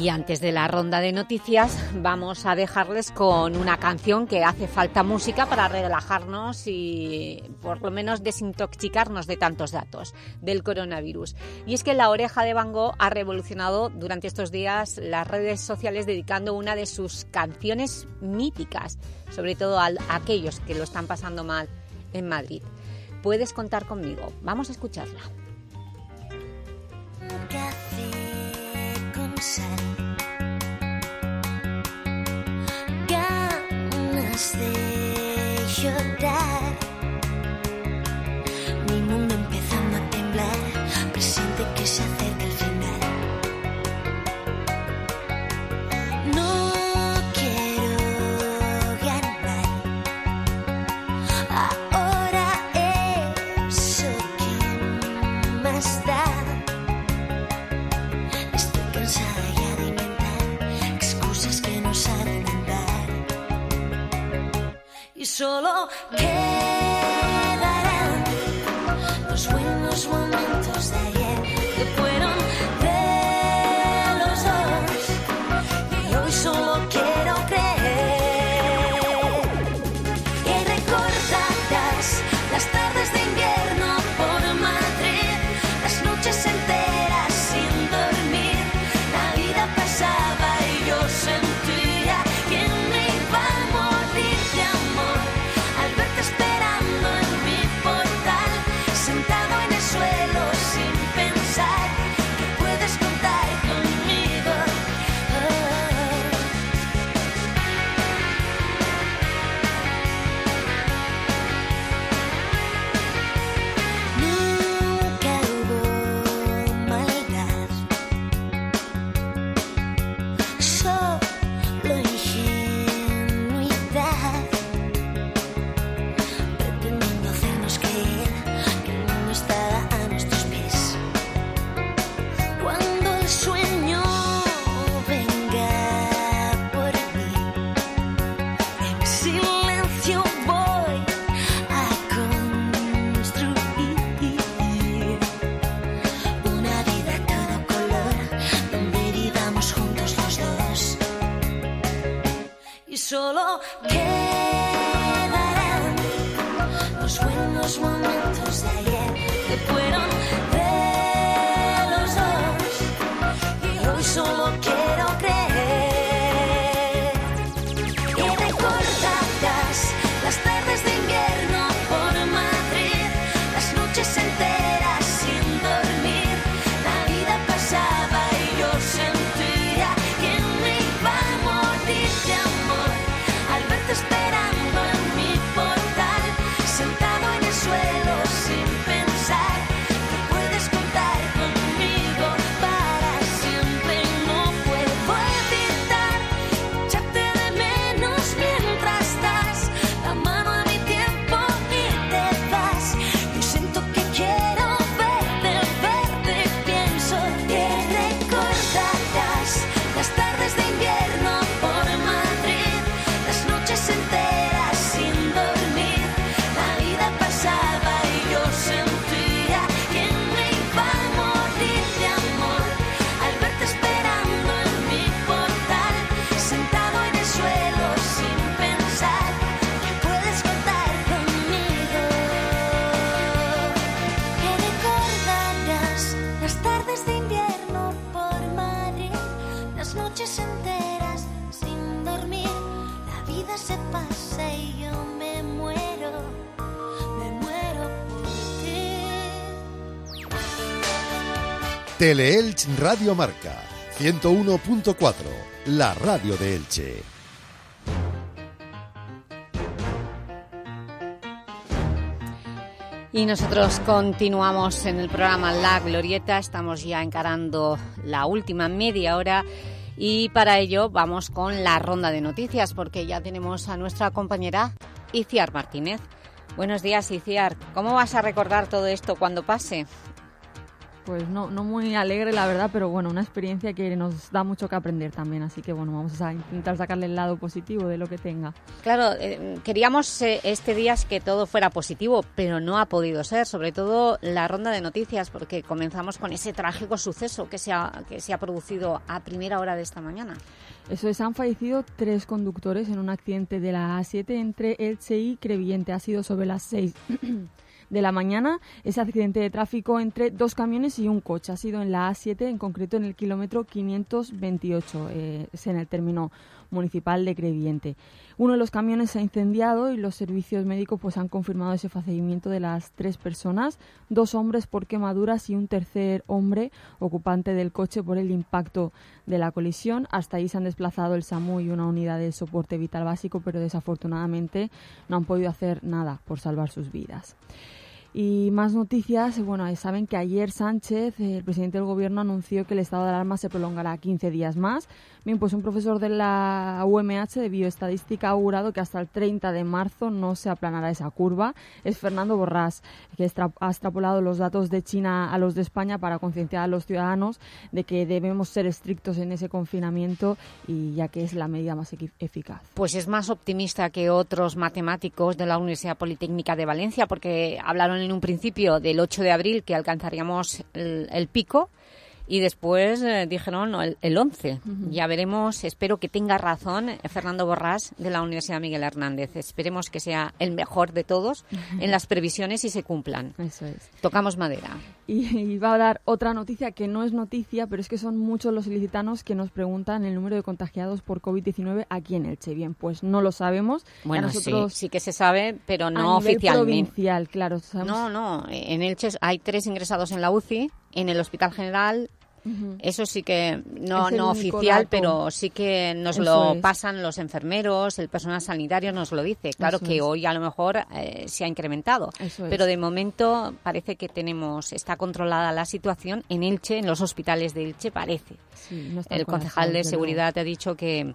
Y antes de la ronda de noticias vamos a dejarles con una canción que hace falta música para relajarnos y por lo menos desintoxicarnos de tantos datos del coronavirus. Y es que La Oreja de Van Gogh ha revolucionado durante estos días las redes sociales dedicando una de sus canciones míticas, sobre todo a aquellos que lo están pasando mal en Madrid. Puedes contar conmigo. Vamos a escucharla. Excusas que Teleelch Radio Marca 101.4, la radio de Elche. Y nosotros continuamos en el programa La Glorieta, estamos ya encarando la última media hora y para ello vamos con la ronda de noticias porque ya tenemos a nuestra compañera Iciar Martínez. Buenos días Iciar, ¿cómo vas a recordar todo esto cuando pase? Pues no, no muy alegre, la verdad, pero bueno, una experiencia que nos da mucho que aprender también. Así que bueno, vamos a intentar sacarle el lado positivo de lo que tenga. Claro, eh, queríamos eh, este día que todo fuera positivo, pero no ha podido ser, sobre todo la ronda de noticias, porque comenzamos con ese trágico suceso que se ha, que se ha producido a primera hora de esta mañana. Eso es, han fallecido tres conductores en un accidente de la A7 entre Elche y Crevillente. Ha sido sobre las seis de la mañana ese accidente de tráfico entre dos camiones y un coche. Ha sido en la A7, en concreto en el kilómetro 528, eh, es en el término municipal de Crevillente. Uno de los camiones se ha incendiado y los servicios médicos pues han confirmado ese fallecimiento de las tres personas, dos hombres por quemaduras y un tercer hombre ocupante del coche por el impacto de la colisión. Hasta ahí se han desplazado el SAMU y una unidad de soporte vital básico, pero desafortunadamente no han podido hacer nada por salvar sus vidas. Y más noticias, bueno, eh, saben que ayer Sánchez, eh, el presidente del gobierno, anunció que el estado de alarma se prolongará 15 días más. Bien, pues un profesor de la UMH de Bioestadística ha augurado que hasta el 30 de marzo no se aplanará esa curva. Es Fernando Borrás, que ha extrapolado los datos de China a los de España para concienciar a los ciudadanos de que debemos ser estrictos en ese confinamiento y ya que es la medida más eficaz. Pues es más optimista que otros matemáticos de la Universidad Politécnica de Valencia, porque hablaron en un principio del 8 de abril que alcanzaríamos el, el pico y después eh, dijeron no, el, el 11. Ya veremos, espero que tenga razón eh, Fernando Borrás de la Universidad Miguel Hernández. Esperemos que sea el mejor de todos en las previsiones y se cumplan. Eso es. Tocamos madera. Y, y va a dar otra noticia que no es noticia, pero es que son muchos los ilicitanos que nos preguntan el número de contagiados por COVID-19 aquí en Elche. Bien, pues no lo sabemos. Bueno, nosotros, sí, sí que se sabe, pero no a nivel oficialmente. provincial, claro. No, no, en Elche hay tres ingresados en la UCI, en el Hospital General, eso sí que no, no oficial, dato. pero sí que nos Eso lo es. pasan los enfermeros, el personal sanitario nos lo dice. Claro Eso que es. hoy a lo mejor eh, se ha incrementado, Eso es. pero de momento parece que tenemos, está controlada la situación en Elche, en los hospitales de Elche parece. Sí, no están El concejal de seguridad ha dicho que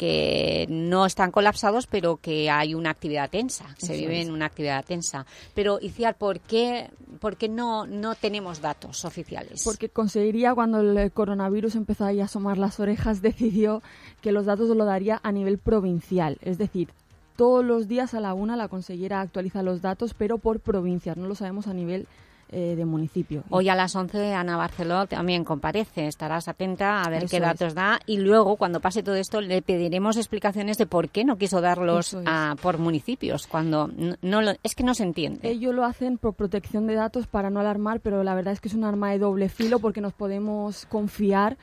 que no están colapsados, pero que hay una actividad tensa, se Eso vive en una actividad tensa. Pero, Iciar, ¿por qué, por qué no, no tenemos datos oficiales? Porque conseguiría, cuando el coronavirus empezó ahí a asomar las orejas, decidió que los datos lo daría a nivel provincial. Es decir, todos los días a la una la consellera actualiza los datos, pero por provincias. No lo sabemos a nivel eh, de municipio. Hoy a las 11 Ana Barceló también comparece, estarás atenta a ver Eso qué es. datos da y luego cuando pase todo esto le pediremos explicaciones de por qué no quiso darlos es. a- por municipios cuando no, no lo- es que no se entiende. Ellos lo hacen por protección de datos para no alarmar, pero la verdad es que es un arma de doble filo porque nos podemos confiar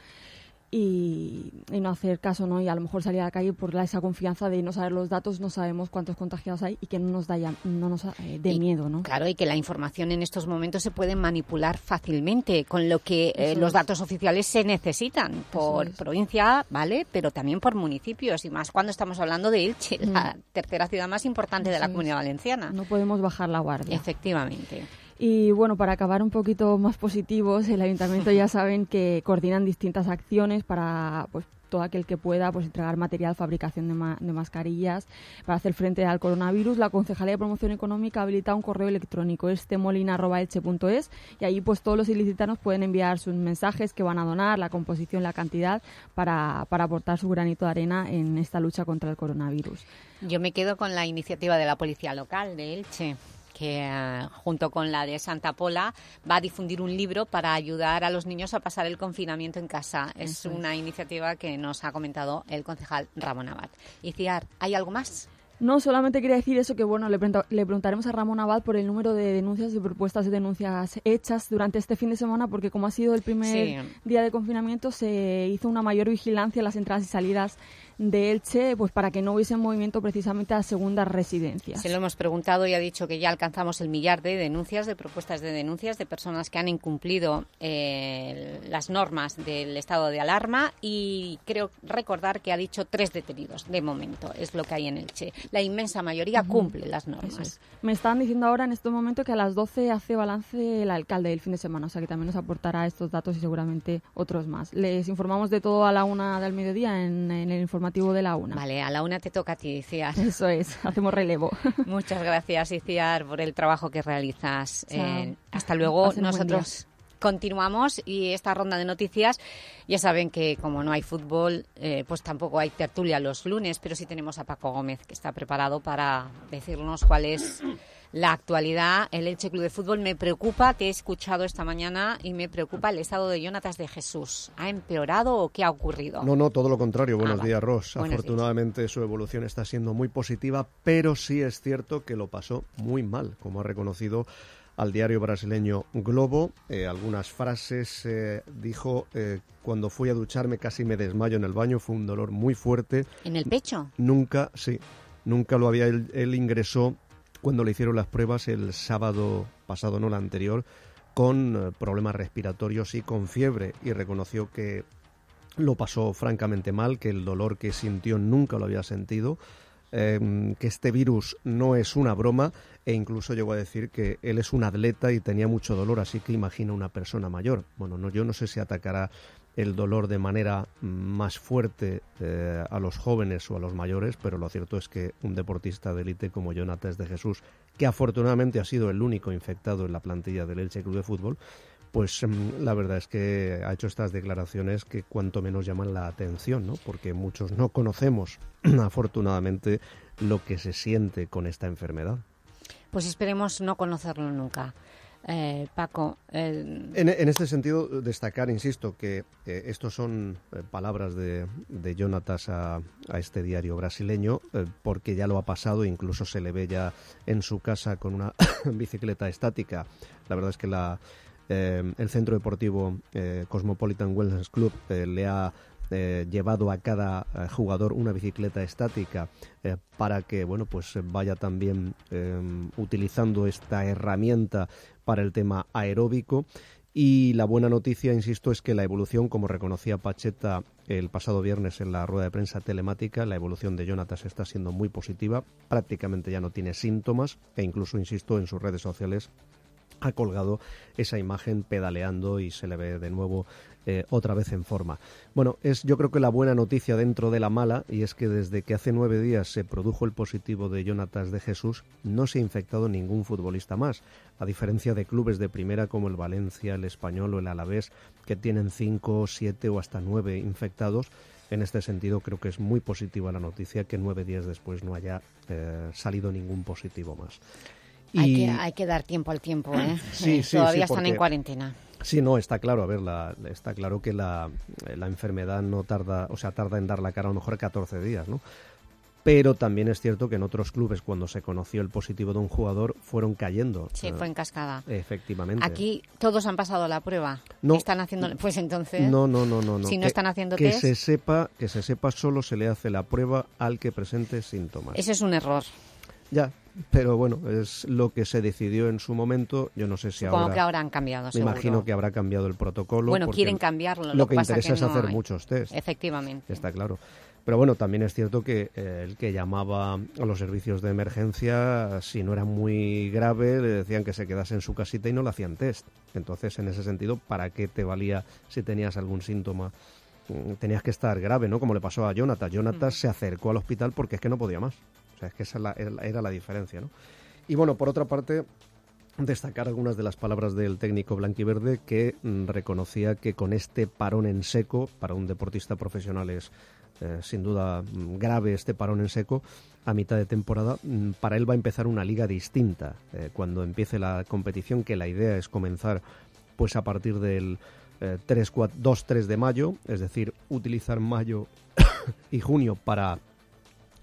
y, y no hacer caso, ¿no? Y a lo mejor salir a la calle por la- esa confianza de no saber los datos, no sabemos cuántos contagiados hay y que no nos da ya- no nos eh, dé miedo, ¿no? Claro, y que la información en estos momentos se puede manipular fácilmente, con lo que eh, los datos oficiales se necesitan por provincia, ¿vale? Pero también por municipios, y más cuando estamos hablando de Elche, la tercera ciudad más importante de la Mm. Es. Comunidad Valenciana. No podemos bajar la guardia. Efectivamente. Y bueno, para acabar un poquito más positivos, el ayuntamiento ya saben que coordinan distintas acciones para pues todo aquel que pueda pues entregar material, fabricación de, ma- de mascarillas para hacer frente al coronavirus. La Concejalía de Promoción Económica habilita un correo electrónico estemolina@elche.es y ahí pues todos los ilicitanos pueden enviar sus mensajes que van a donar, la composición, la cantidad para, para aportar su granito de arena en esta lucha contra el coronavirus. Yo me quedo con la iniciativa de la Policía Local de Elche que eh, junto con la de Santa Pola va a difundir un libro para ayudar a los niños a pasar el confinamiento en casa. Es una iniciativa que nos ha comentado el concejal Ramón Abad. Y Ciar, ¿hay algo más? No, solamente quería decir eso, que bueno, le preguntaremos a Ramón Abad por el número de denuncias y propuestas de denuncias hechas durante este fin de semana, porque como ha sido el primer Sí. día de confinamiento, se hizo una mayor vigilancia en las entradas y salidas de Elche, pues para que no hubiese movimiento precisamente a segundas residencias. Se lo hemos preguntado y ha dicho que ya alcanzamos el millar de denuncias, de propuestas de denuncias de personas que han incumplido eh, las normas del estado de alarma y creo recordar que ha dicho tres detenidos de momento, es lo que hay en Elche. La inmensa mayoría cumple las normas. es. Me están diciendo ahora en este momento que a las 12 hace balance el alcalde del fin de semana, o sea que también nos aportará estos datos y seguramente otros más. Les informamos de todo a la una del mediodía en, en el informativo de la una. Vale, a la una te toca a ti, Iciar. Eso es, hacemos relevo. Muchas gracias, Iciar, por el trabajo que realizas. Eh, hasta luego. Pasen Nosotros continuamos y esta ronda de noticias, ya saben que como no hay fútbol, eh, pues tampoco hay tertulia los lunes, pero sí tenemos a Paco Gómez, que está preparado para decirnos cuál es la actualidad. El Elche Club de Fútbol me preocupa, te he escuchado esta mañana y me preocupa el estado de Jonatas de Jesús. ¿Ha empeorado o qué ha ocurrido? No, no, todo lo contrario. Buenos Ah, vale. días, Ross. Buenos días. Afortunadamente su evolución está siendo muy positiva, pero sí es cierto que lo pasó muy mal, como ha reconocido al diario brasileño Globo. Eh, algunas frases eh, dijo, eh, cuando fui a ducharme casi me desmayo en el baño, fue un dolor muy fuerte. ¿En el pecho? Nunca, sí, nunca lo había. Él, él ingresó cuando le hicieron las pruebas el sábado pasado, no el anterior, con eh, problemas respiratorios y con fiebre y reconoció que lo pasó francamente mal, que el dolor que sintió nunca lo había sentido. eh, que este virus no es una broma e incluso llegó a decir que él es un atleta y tenía mucho dolor, así que imagina una persona mayor. Bueno, no, yo no sé si atacará el dolor de manera más fuerte eh, a los jóvenes o a los mayores, pero lo cierto es que un deportista de élite como Jonathan de Jesús, que afortunadamente ha sido el único infectado en la plantilla del Elche Club de Fútbol, pues mm, la verdad es que ha hecho estas declaraciones que cuanto menos llaman la atención, ¿no? Porque muchos no conocemos, afortunadamente, lo que se siente con esta enfermedad. Pues esperemos no conocerlo nunca. Eh, Paco. En, este sentido, destacar, insisto, que eh, estos son eh, palabras de, de Jonatas a, a, este diario brasileño, eh, porque ya lo ha pasado, incluso se le ve ya en su casa con una bicicleta estática. La verdad es que la, el centro deportivo Cosmopolitan Wellness Club le ha llevado a cada jugador una bicicleta estática para que bueno pues vaya también utilizando esta herramienta para el tema aeróbico. Y la buena noticia, insisto, es que la evolución, como reconocía Pacheta el pasado viernes en la rueda de prensa telemática, la evolución de Jonatas está siendo muy positiva, prácticamente ya no tiene síntomas e incluso, insisto, en sus redes sociales ha colgado esa imagen pedaleando y se le ve de nuevo eh, otra vez en forma. Bueno, es yo creo que la buena noticia dentro de la mala y es que desde que hace nueve días se produjo el positivo de Jonatas de Jesús no se ha infectado ningún futbolista más, a diferencia de clubes de primera como el Valencia, el Español o el Alavés que tienen cinco, siete o hasta nueve infectados. En este sentido, creo que es muy positiva la noticia que nueve días después no haya eh, salido ningún positivo más. Y... Hay, que, hay, que, dar tiempo al tiempo, ¿eh? Sí, eh, sí, Todavía sí, están en cuarentena. Sí, no, está claro. A ver, la, está claro que la, la, enfermedad no tarda, o sea, tarda en dar la cara a lo mejor 14 días, ¿no? Pero también es cierto que en otros clubes, cuando se conoció el positivo de un jugador, fueron cayendo. Sí, fue en cascada. Efectivamente. Aquí todos han pasado la prueba. No. Están haciendo, pues entonces. No, no, no, no. no. Si no que, están haciendo que test. se sepa, que se sepa solo se le hace la prueba al que presente síntomas. Ese es un error. Ya, pero bueno, es lo que se decidió en su momento. Yo no sé si Supongo ahora. que ahora han cambiado. Me seguro. imagino que habrá cambiado el protocolo. Bueno, quieren cambiarlo. Lo, Lo que, pasa interesa que es no hacer hay. muchos test. Efectivamente. Está claro. Pero bueno, también es cierto que eh, el que llamaba a los servicios de emergencia, si no era muy grave, le decían que se quedase en su casita y no le hacían test. Entonces, en ese sentido, ¿para qué te valía si tenías algún síntoma? Mm, Tenías que estar grave, ¿no? Como le pasó a Jonathan. Jonathan mm. se acercó al hospital porque es que no podía más. O sea, es que esa era la diferencia, ¿no? Y bueno, por otra parte, destacar algunas de las palabras del técnico blanquiverde que mm, reconocía que con este parón en seco, para un deportista profesional es eh, sin duda mm, grave este parón en seco, a mitad de temporada, mm, para él va a empezar una liga distinta. Eh, cuando empiece la competición, que la idea es comenzar pues a partir del eh, 2-3 de mayo, es decir, utilizar mayo y junio para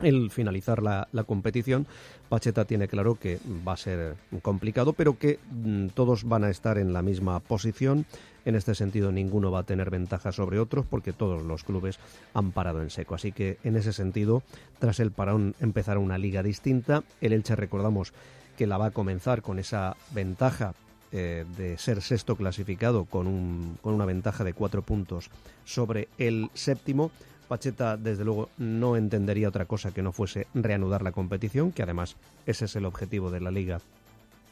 el finalizar la, la, competición. Pacheta tiene claro que va a ser complicado, pero que mm, todos van a estar en la misma posición. En este sentido, ninguno va a tener ventaja sobre otros porque todos los clubes han parado en seco. Así que, en ese sentido, tras el parón, empezará una liga distinta. El Elche, recordamos que la va a comenzar con esa ventaja eh, de ser sexto clasificado con, un, con una ventaja de cuatro puntos sobre el séptimo. Pacheta, desde luego, no entendería otra cosa que no fuese reanudar la competición, que además ese es el objetivo de la Liga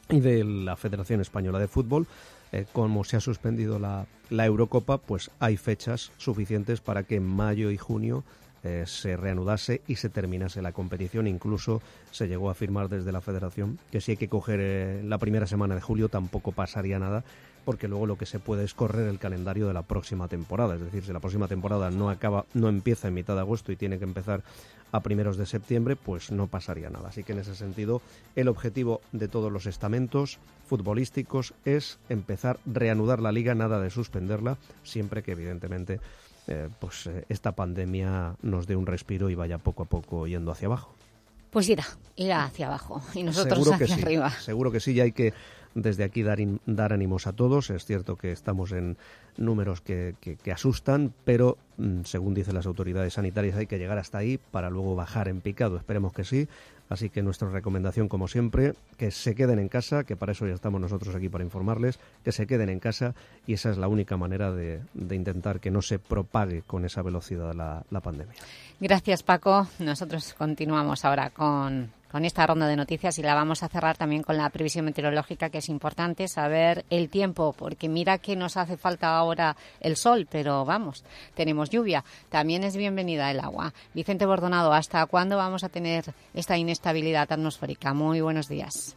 y de la Federación Española de Fútbol. Eh, como se ha suspendido la, Eurocopa, pues hay fechas suficientes para que en mayo y junio eh, se reanudase y se terminase la competición. Incluso se llegó a afirmar desde la Federación que si hay que coger eh, la primera semana de julio tampoco pasaría nada porque luego lo que se puede es correr el calendario de la próxima temporada. Es decir, si la próxima temporada no acaba, no empieza en mitad de agosto y tiene que empezar a primeros de septiembre, pues no pasaría nada. Así que en ese sentido, el objetivo de todos los estamentos futbolísticos es empezar a reanudar la liga, nada de suspenderla, siempre que evidentemente eh, pues eh, esta pandemia nos dé un respiro y vaya poco a poco yendo hacia abajo. Pues irá, irá hacia abajo y nosotros seguro hacia que sí, arriba. Seguro que sí, y hay que desde aquí dar, dar ánimos a todos. Es cierto que estamos en números que, asustan, pero mm, según dicen las autoridades sanitarias hay que llegar hasta ahí para luego bajar en picado. Esperemos que sí. Así que nuestra recomendación, como siempre, que se queden en casa, que para eso ya estamos nosotros aquí para informarles, que se queden en casa y esa es la única manera de, de intentar que no se propague con esa velocidad la, la pandemia. Gracias, Paco. Nosotros continuamos ahora con, con esta ronda de noticias y la vamos a cerrar también con la previsión meteorológica, que es importante saber el tiempo, porque mira que nos hace falta ahora el sol, pero vamos, tenemos lluvia. También es bienvenida el agua. Vicente Bordonado, ¿hasta cuándo vamos a tener esta inestabilidad atmosférica? Muy buenos días.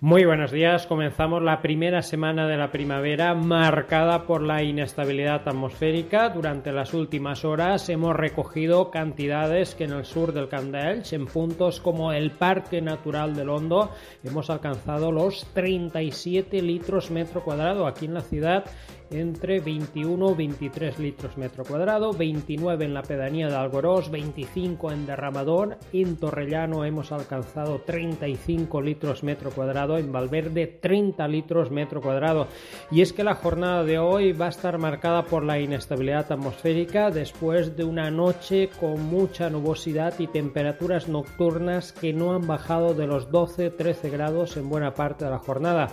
Muy buenos días. Comenzamos la primera semana de la primavera marcada por la inestabilidad atmosférica. Durante las últimas horas hemos recogido cantidades que en el sur del Candelch, en puntos como el Parque Natural del Hondo, hemos alcanzado los 37 litros metro cuadrado. Aquí en la ciudad entre 21 y 23 litros metro cuadrado, 29 en la pedanía de Algorós, 25 en Derramador, en Torrellano hemos alcanzado 35 litros metro cuadrado, en Valverde 30 litros metro cuadrado. Y es que la jornada de hoy va a estar marcada por la inestabilidad atmosférica después de una noche con mucha nubosidad y temperaturas nocturnas que no han bajado de los 12-13 grados en buena parte de la jornada.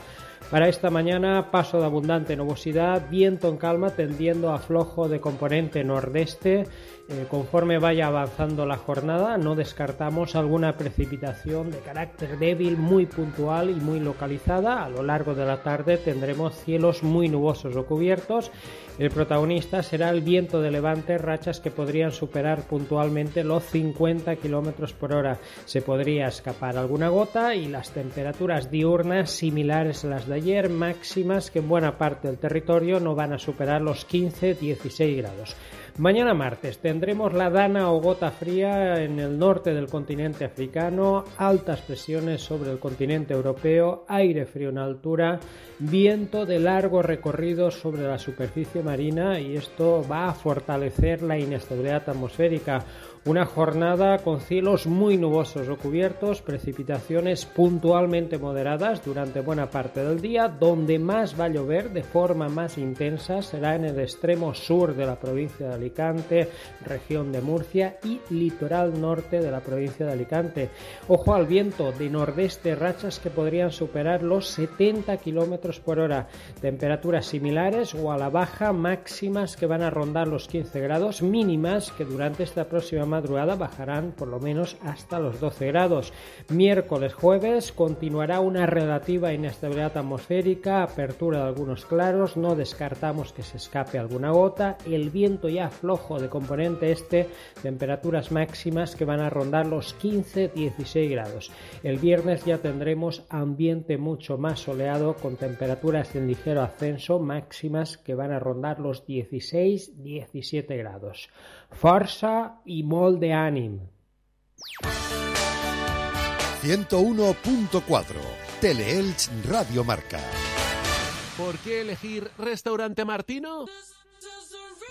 Para esta mañana, paso de abundante nubosidad, viento en calma tendiendo a flojo de componente nordeste. Eh, conforme vaya avanzando la jornada, no descartamos alguna precipitación de carácter débil, muy puntual y muy localizada. A lo largo de la tarde tendremos cielos muy nubosos o cubiertos. El protagonista será el viento de levante, rachas que podrían superar puntualmente los 50 km por hora. Se podría escapar alguna gota y las temperaturas diurnas similares a las de ayer, máximas que en buena parte del territorio no van a superar los 15-16 grados. Mañana martes tendremos la dana o gota fría en el norte del continente africano, altas presiones sobre el continente europeo, aire frío en altura, viento de largo recorrido sobre la superficie marina y esto va a fortalecer la inestabilidad atmosférica. Una jornada con cielos muy nubosos o cubiertos, precipitaciones puntualmente moderadas durante buena parte del día, donde más va a llover de forma más intensa será en el extremo sur de la provincia de Alicante, región de Murcia y litoral norte de la provincia de Alicante. Ojo al viento de nordeste, rachas que podrían superar los 70 km por hora, temperaturas similares o a la baja máximas que van a rondar los 15 grados mínimas que durante esta próxima madrugada bajarán por lo menos hasta los 12 grados. Miércoles, jueves continuará una relativa inestabilidad atmosférica, apertura de algunos claros, no descartamos que se escape alguna gota, el viento ya flojo de componente este, temperaturas máximas que van a rondar los 15-16 grados. El viernes ya tendremos ambiente mucho más soleado con temperaturas en ligero ascenso máximas que van a rondar los 16-17 grados. Força i molt d'ànim. 101.4 Teleelch Radio Marca. ¿Por qué elegir Restaurante Martino?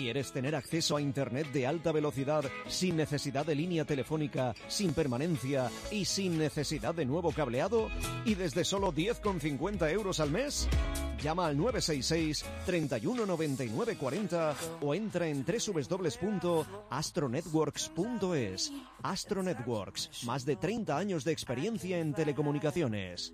¿Quieres tener acceso a Internet de alta velocidad sin necesidad de línea telefónica, sin permanencia y sin necesidad de nuevo cableado? ¿Y desde solo 10,50 euros al mes? Llama al 966 31 99 40 o entra en www.astronetworks.es. Astro Networks, más de 30 años de experiencia en telecomunicaciones.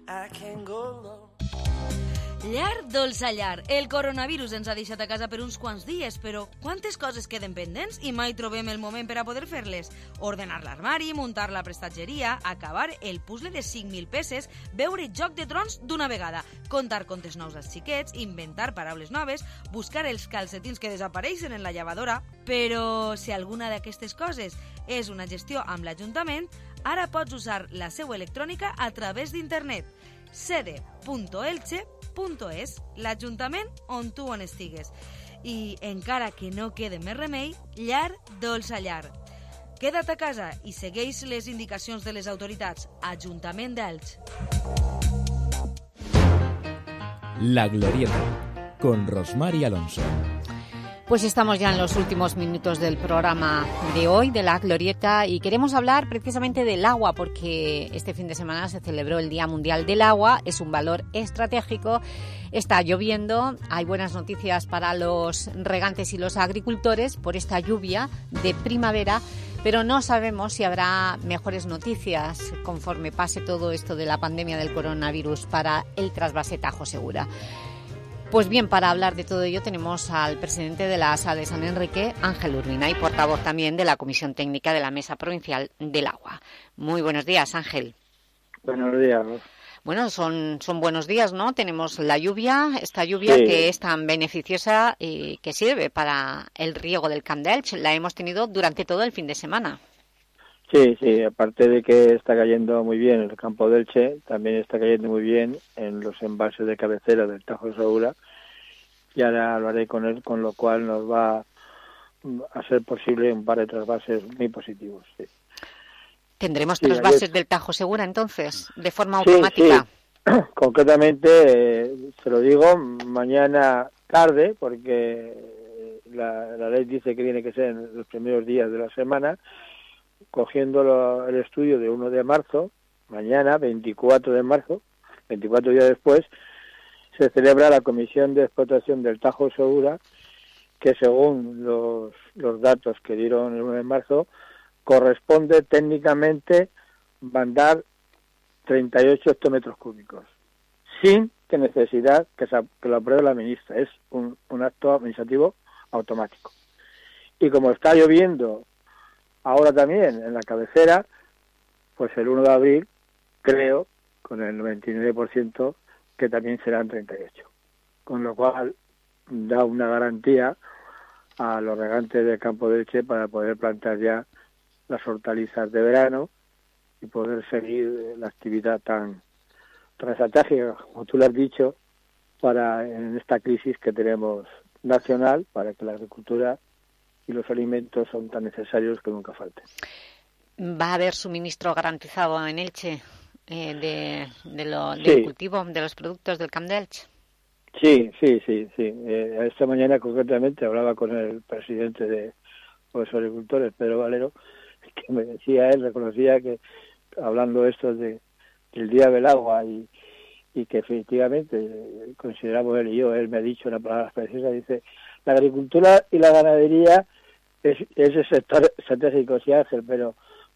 Llar dolça llar. El coronavirus ens ha deixat a casa per uns quants dies, però quantes coses queden pendents i mai trobem el moment per a poder fer-les? Ordenar l'armari, muntar la prestatgeria, acabar el puzzle de 5.000 peces, veure Joc de Trons d'una vegada, contar contes nous als xiquets, inventar paraules noves, buscar els calcetins que desapareixen en la llevadora... Però si alguna d'aquestes coses és una gestió amb l'Ajuntament, ara pots usar la seu electrònica a través d'internet sede.elche.es, l'Ajuntament on tu on estigues. I encara que no quede més remei, llar dolça llar. Queda't a casa i segueix les indicacions de les autoritats. Ajuntament d'Elx. La Glorieta, con Rosmar y Alonso. Pues estamos ya en los últimos minutos del programa de hoy, de la Glorieta, y queremos hablar precisamente del agua, porque este fin de semana se celebró el Día Mundial del Agua, es un valor estratégico, está lloviendo, hay buenas noticias para los regantes y los agricultores por esta lluvia de primavera, pero no sabemos si habrá mejores noticias conforme pase todo esto de la pandemia del coronavirus para el trasvase Tajo Segura. Pues bien, para hablar de todo ello tenemos al presidente de la ASA de San Enrique, Ángel Urbina, y portavoz también de la Comisión Técnica de la Mesa Provincial del Agua. Muy buenos días, Ángel. Buenos días. Bueno, son, son buenos días, ¿no? Tenemos la lluvia, esta lluvia Sí. que es tan beneficiosa y que sirve para el riego del Camp de Elche. La hemos tenido durante todo el fin de semana. Sí, sí, aparte de que está cayendo muy bien en el campo del Che, también está cayendo muy bien en los embalses de cabecera del Tajo Segura y ahora lo haré con él, con lo cual nos va a ser posible un par de trasvases muy positivos. Sí, ¿Tendremos Sí, trasvases ayer- del Tajo Segura entonces, de forma Sí, automática? Concretamente, eh, se lo digo, mañana tarde, porque la, la ley dice que tiene que ser en los primeros días de la semana, cogiendo lo- el estudio de 1 de marzo, mañana, 24 de marzo, 24 días después, se celebra la Comisión de Explotación del Tajo Segura, que según los, los datos que dieron el 1 de marzo, corresponde técnicamente mandar 38 hectómetros cúbicos, sin que necesidad que, se, que lo apruebe la ministra. Es un, un acto administrativo automático. Y como está lloviendo ahora también en la cabecera, pues el 1 de abril, creo, con el 99%, que también serán 38. Con lo cual da una garantía a los regantes del campo de Elche para poder plantar ya las hortalizas de verano y poder seguir la actividad tan, tan estratégica, como tú lo has dicho, para en esta crisis que tenemos nacional, para que la agricultura y los alimentos son tan necesarios que nunca falten. ¿Va a haber suministro garantizado en Elche eh, de, de lo, del cultivo de los productos del Camp de Elche? Sí, sí, sí, sí. Eh, esta mañana concretamente hablaba con el presidente de los agricultores, Pedro Valero, que me decía él, reconocía que hablando esto de, del Día del Agua y, y que efectivamente consideramos él y yo, él me ha dicho una palabra precisa, dice, la agricultura y la ganadería es, es el sector estratégico, sí Ángel, pero,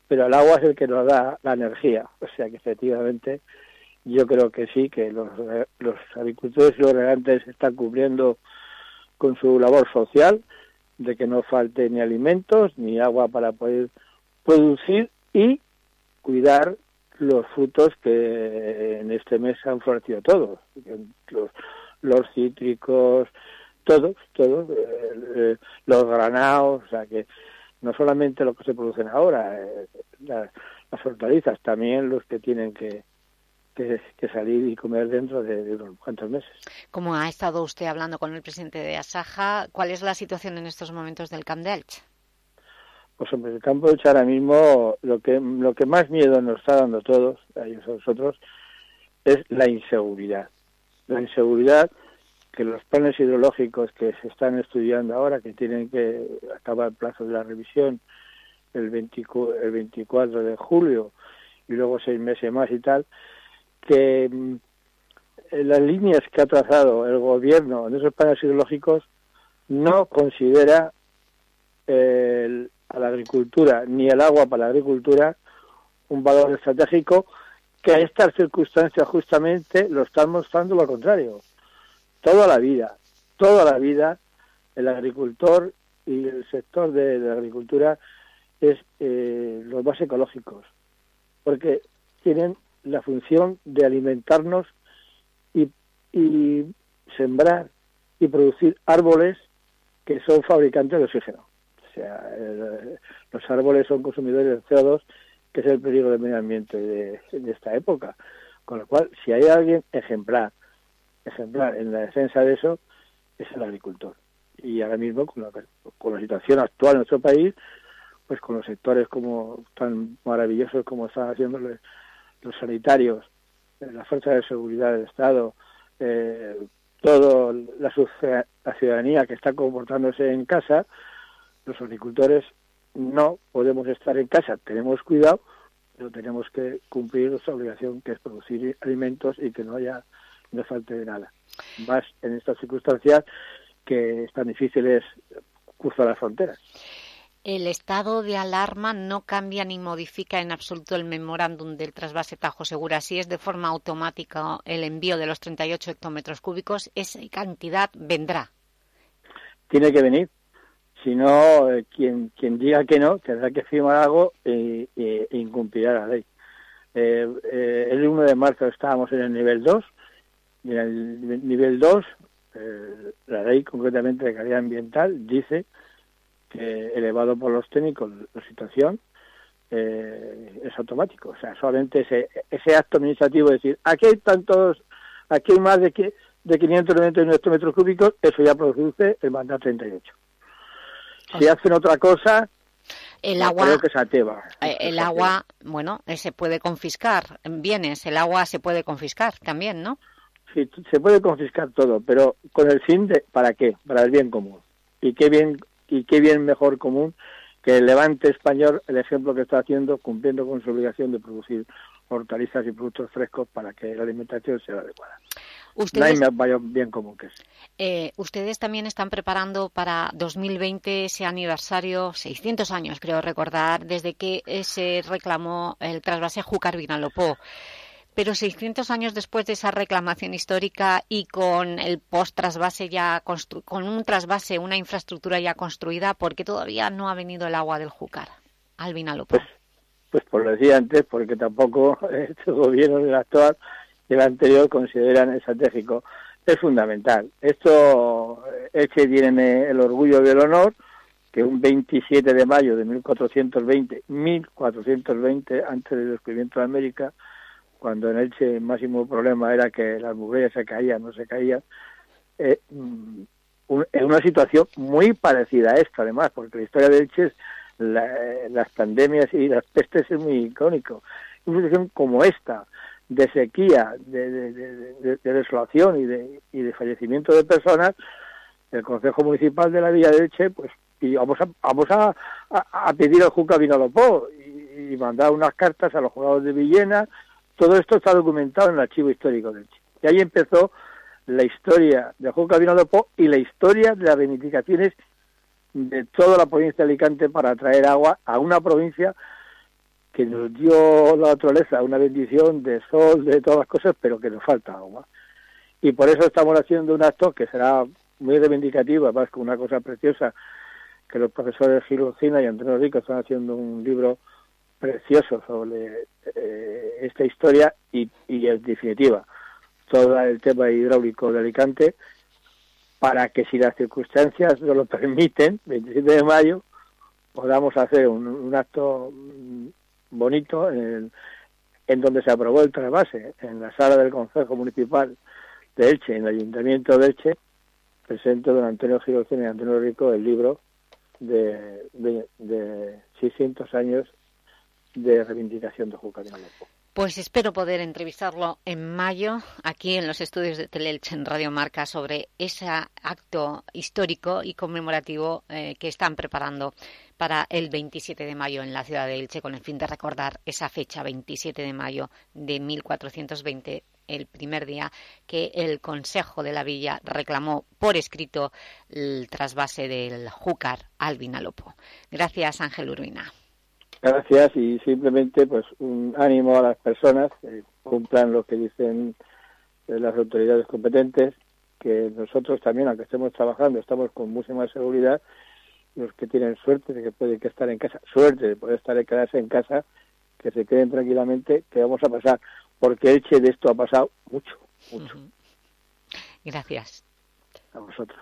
pero el agua es el que nos da la energía. O sea que efectivamente yo creo que sí, que los, los agricultores y los regantes están cumpliendo con su labor social, de que no falte ni alimentos ni agua para poder producir y cuidar los frutos que en este mes han florecido todos, los, los cítricos, todos, todos, eh, eh, los granados, o sea que no solamente lo que se producen ahora, eh, las, las hortalizas, también los que tienen que, que, que salir y comer dentro de, de unos cuantos meses. Como ha estado usted hablando con el presidente de Asaja, ¿cuál es la situación en estos momentos del Camp de Elche? Pues hombre, el campo de Elche ahora mismo lo que lo que más miedo nos está dando todos, a ellos a nosotros, es la inseguridad. La inseguridad que los planes hidrológicos que se están estudiando ahora, que tienen que acabar el plazo de la revisión el, 24, el 24 de julio y luego seis meses más y tal, que mm, las líneas que ha trazado el gobierno en esos planes hidrológicos no considera el, a la agricultura ni el agua para la agricultura un valor estratégico que a estas circunstancias justamente lo están mostrando lo contrario. Toda la vida, toda la vida, el agricultor y el sector de, la agricultura es eh, los más ecológicos, porque tienen la función de alimentarnos y, y sembrar y producir árboles que son fabricantes de oxígeno. O sea, los árboles son consumidores de CO2, que es el peligro del medio ambiente de, de esta época. Con lo cual, si hay alguien ejemplar, ejemplar en la defensa de eso, es el agricultor. Y ahora mismo, con la, con la situación actual en nuestro país, pues con los sectores como tan maravillosos como están haciendo los, sanitarios, eh, las fuerzas de seguridad del Estado, eh, toda la, la ciudadanía que está comportándose en casa, los agricultores no podemos estar en casa, tenemos cuidado, pero tenemos que cumplir nuestra obligación que es producir alimentos y que no haya no falte de nada. Más en estas circunstancias que es tan difíciles cruzar las fronteras. El estado de alarma no cambia ni modifica en absoluto el memorándum del trasvase Tajo Segura. Si es de forma automática el envío de los 38 hectómetros cúbicos, esa cantidad vendrá. Tiene que venir. Si no, eh, quien, quien diga que no tendrá que firmar algo e, e- e incumplirá la ley. Eh, eh, el 1 de marzo estábamos en el nivel 2 y en el nivel 2 eh, la ley concretamente de calidad ambiental dice que elevado por los técnicos la situación eh, es automático. O sea, solamente ese, ese acto administrativo de decir, aquí hay tantos, aquí hay más de, que, de 599 metros cúbicos, eso ya produce el mandato 38. Si hacen otra cosa, El agua, creo que se ateva. eh, el agua, bueno, eh, se puede confiscar bienes, el agua se puede confiscar también, ¿no? Sí, se puede confiscar todo, pero con el fin de ¿para qué? Para el bien común. Y qué bien y qué bien mejor común que el Levante español, el ejemplo que está haciendo, cumpliendo con su obligación de producir hortalizas y productos frescos para que la alimentación sea adecuada. No hay Ustedes, mayor bien común que ese. eh, ustedes también están preparando para 2020 ese aniversario, 600 años creo recordar, desde que se reclamó el trasvase Júcar Vinalopó. Pero 600 años después de esa reclamación histórica y con el post-trasvase ya con un trasvase, una infraestructura ya construida, ¿por qué todavía no ha venido el agua del Júcar al Vinalopó? Pues por lo decía antes, porque tampoco este gobierno, el actual y el anterior, consideran estratégico. Es fundamental. Esto, Elche tiene el orgullo y el honor que un 27 de mayo de 1420, 1420, antes del descubrimiento de América, cuando en Elche el máximo problema era que las murallas se caían, no se caían, eh, mm, un- en una situación muy parecida a esta, además, porque la historia de Elche la- las pandemias y las pestes es muy icónico. Una situación como esta, de sequía, de- de desolación y de, y de fallecimiento de personas, el Consejo Municipal de la Villa de Elche, pues, y vamos a, vamos a, a- a pedir al Juca Vinalopó y, y mandar unas cartas a los jurados de Villena. Todo esto está documentado en el archivo histórico de Elche. Y ahí empezó la historia de Juca Vinalopó y la historia de las reivindicaciones de toda la provincia de Alicante para traer agua a una provincia que nos dio la naturaleza una bendición de sol, de todas las cosas, pero que nos falta agua. Y por eso estamos haciendo un acto que será muy reivindicativo, además con una cosa preciosa, que los profesores Gil Lucina y Antonio Rico están haciendo un libro precioso sobre eh, esta historia y, y en definitiva todo el tema hidráulico de Alicante para que si las circunstancias nos lo permiten, 27 de mayo, podamos hacer un, acto bonito en, el- en donde se aprobó el trasvase, en la sala del Consejo Municipal de Elche, en el Ayuntamiento de Elche, presento don Antonio Girocena y Antonio Rico el libro de, de, de 600 años de reivindicación de. Pues espero poder entrevistarlo en mayo aquí en los estudios de Teleelch en Radio Marca sobre ese acto histórico y conmemorativo eh, que están preparando para el 27 de mayo en la ciudad de Elche con el fin de recordar esa fecha, 27 de mayo de 1420, el primer día que el Consejo de la Villa reclamó por escrito el trasvase del Júcar al Vinalopó. Gracias, Ángel Urbina. Gracias y simplemente pues un ánimo a las personas que cumplan lo que dicen eh, las autoridades competentes, que nosotros también, aunque estemos trabajando, estamos con mucha más seguridad, los que tienen suerte de que pueden que estar en casa, suerte de poder estar y quedarse en casa, que se queden tranquilamente, que vamos a pasar, porque Elche de esto ha pasado mucho, mucho. Gracias. A vosotros.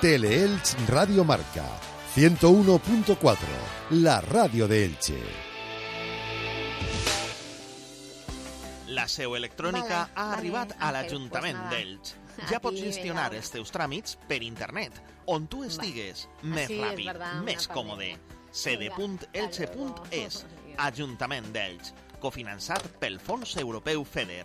Teleelch Radio Marca 101.4, la radio de Elche. La seu electrònica Vale, ha vale, arribat a l'Ajuntament pues d'Elx. Ja pots gestionar els teus tràmits per internet, on tu estigues, més Sí, és ràpid, verdad, més còmode. cd.elche.es Ajuntament d'Elx, cofinançat pel Fons Europeu FEDER.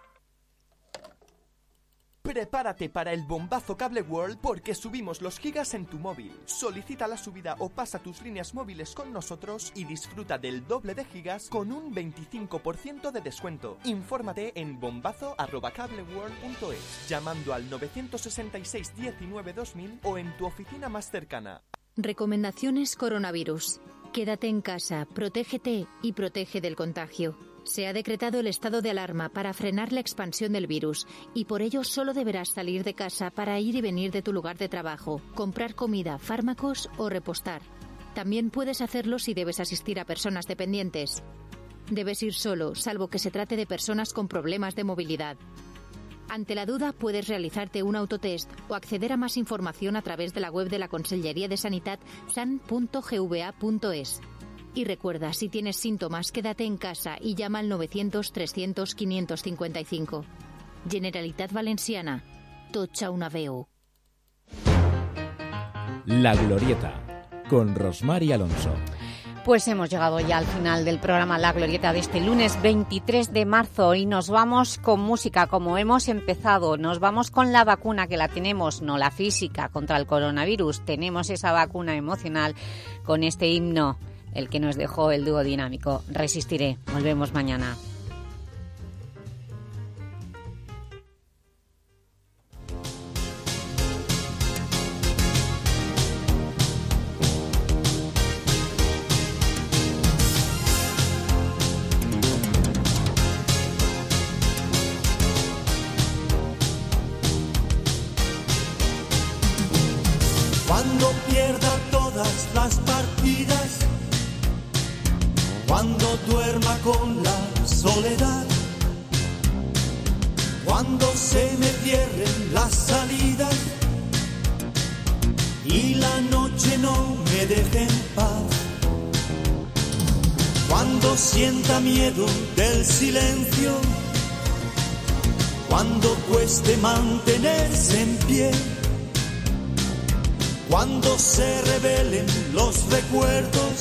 Prepárate para el bombazo Cable World porque subimos los gigas en tu móvil. Solicita la subida o pasa tus líneas móviles con nosotros y disfruta del doble de gigas con un 25% de descuento. Infórmate en bombazo@cableworld.es llamando al 966 19 2000 o en tu oficina más cercana. Recomendaciones coronavirus. Quédate en casa, protégete y protege del contagio. Se ha decretado el estado de alarma para frenar la expansión del virus y por ello solo deberás salir de casa para ir y venir de tu lugar de trabajo, comprar comida, fármacos o repostar. También puedes hacerlo si debes asistir a personas dependientes. Debes ir solo, salvo que se trate de personas con problemas de movilidad. Ante la duda, puedes realizarte un autotest o acceder a más información a través de la web de la Consellería de Sanidad san.gva.es. Y recuerda, si tienes síntomas, quédate en casa y llama al 900-300-555. Generalitat Valenciana. Tocha una veu. La Glorieta, con Rosmar y Alonso. Pues hemos llegado ya al final del programa La Glorieta de este lunes 23 de marzo y nos vamos con música como hemos empezado. Nos vamos con la vacuna que la tenemos, no la física, contra el coronavirus. Tenemos esa vacuna emocional con este himno, el que nos dejó el dúo dinámico. Resistiré. Volvemos mañana. Silencio, cuando cueste mantenerse en pie. Cuando se revelen los recuerdos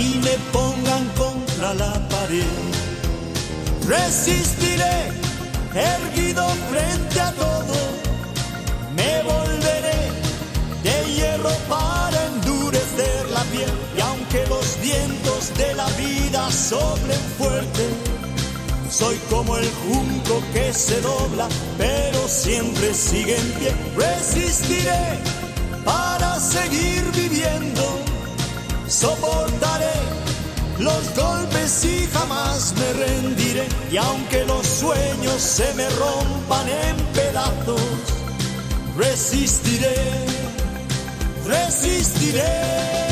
y me pongan contra la pared. Resistiré erguido frente a todo, me volveré de hierro para endurecer la piel. Y aunque los vientos de la vida fuerte, soy como el junco que se dobla, pero siempre sigue en pie. Resistiré para seguir viviendo. Soportaré los golpes y jamás me rendiré. Y aunque los sueños se me rompan en pedazos, resistiré, resistiré.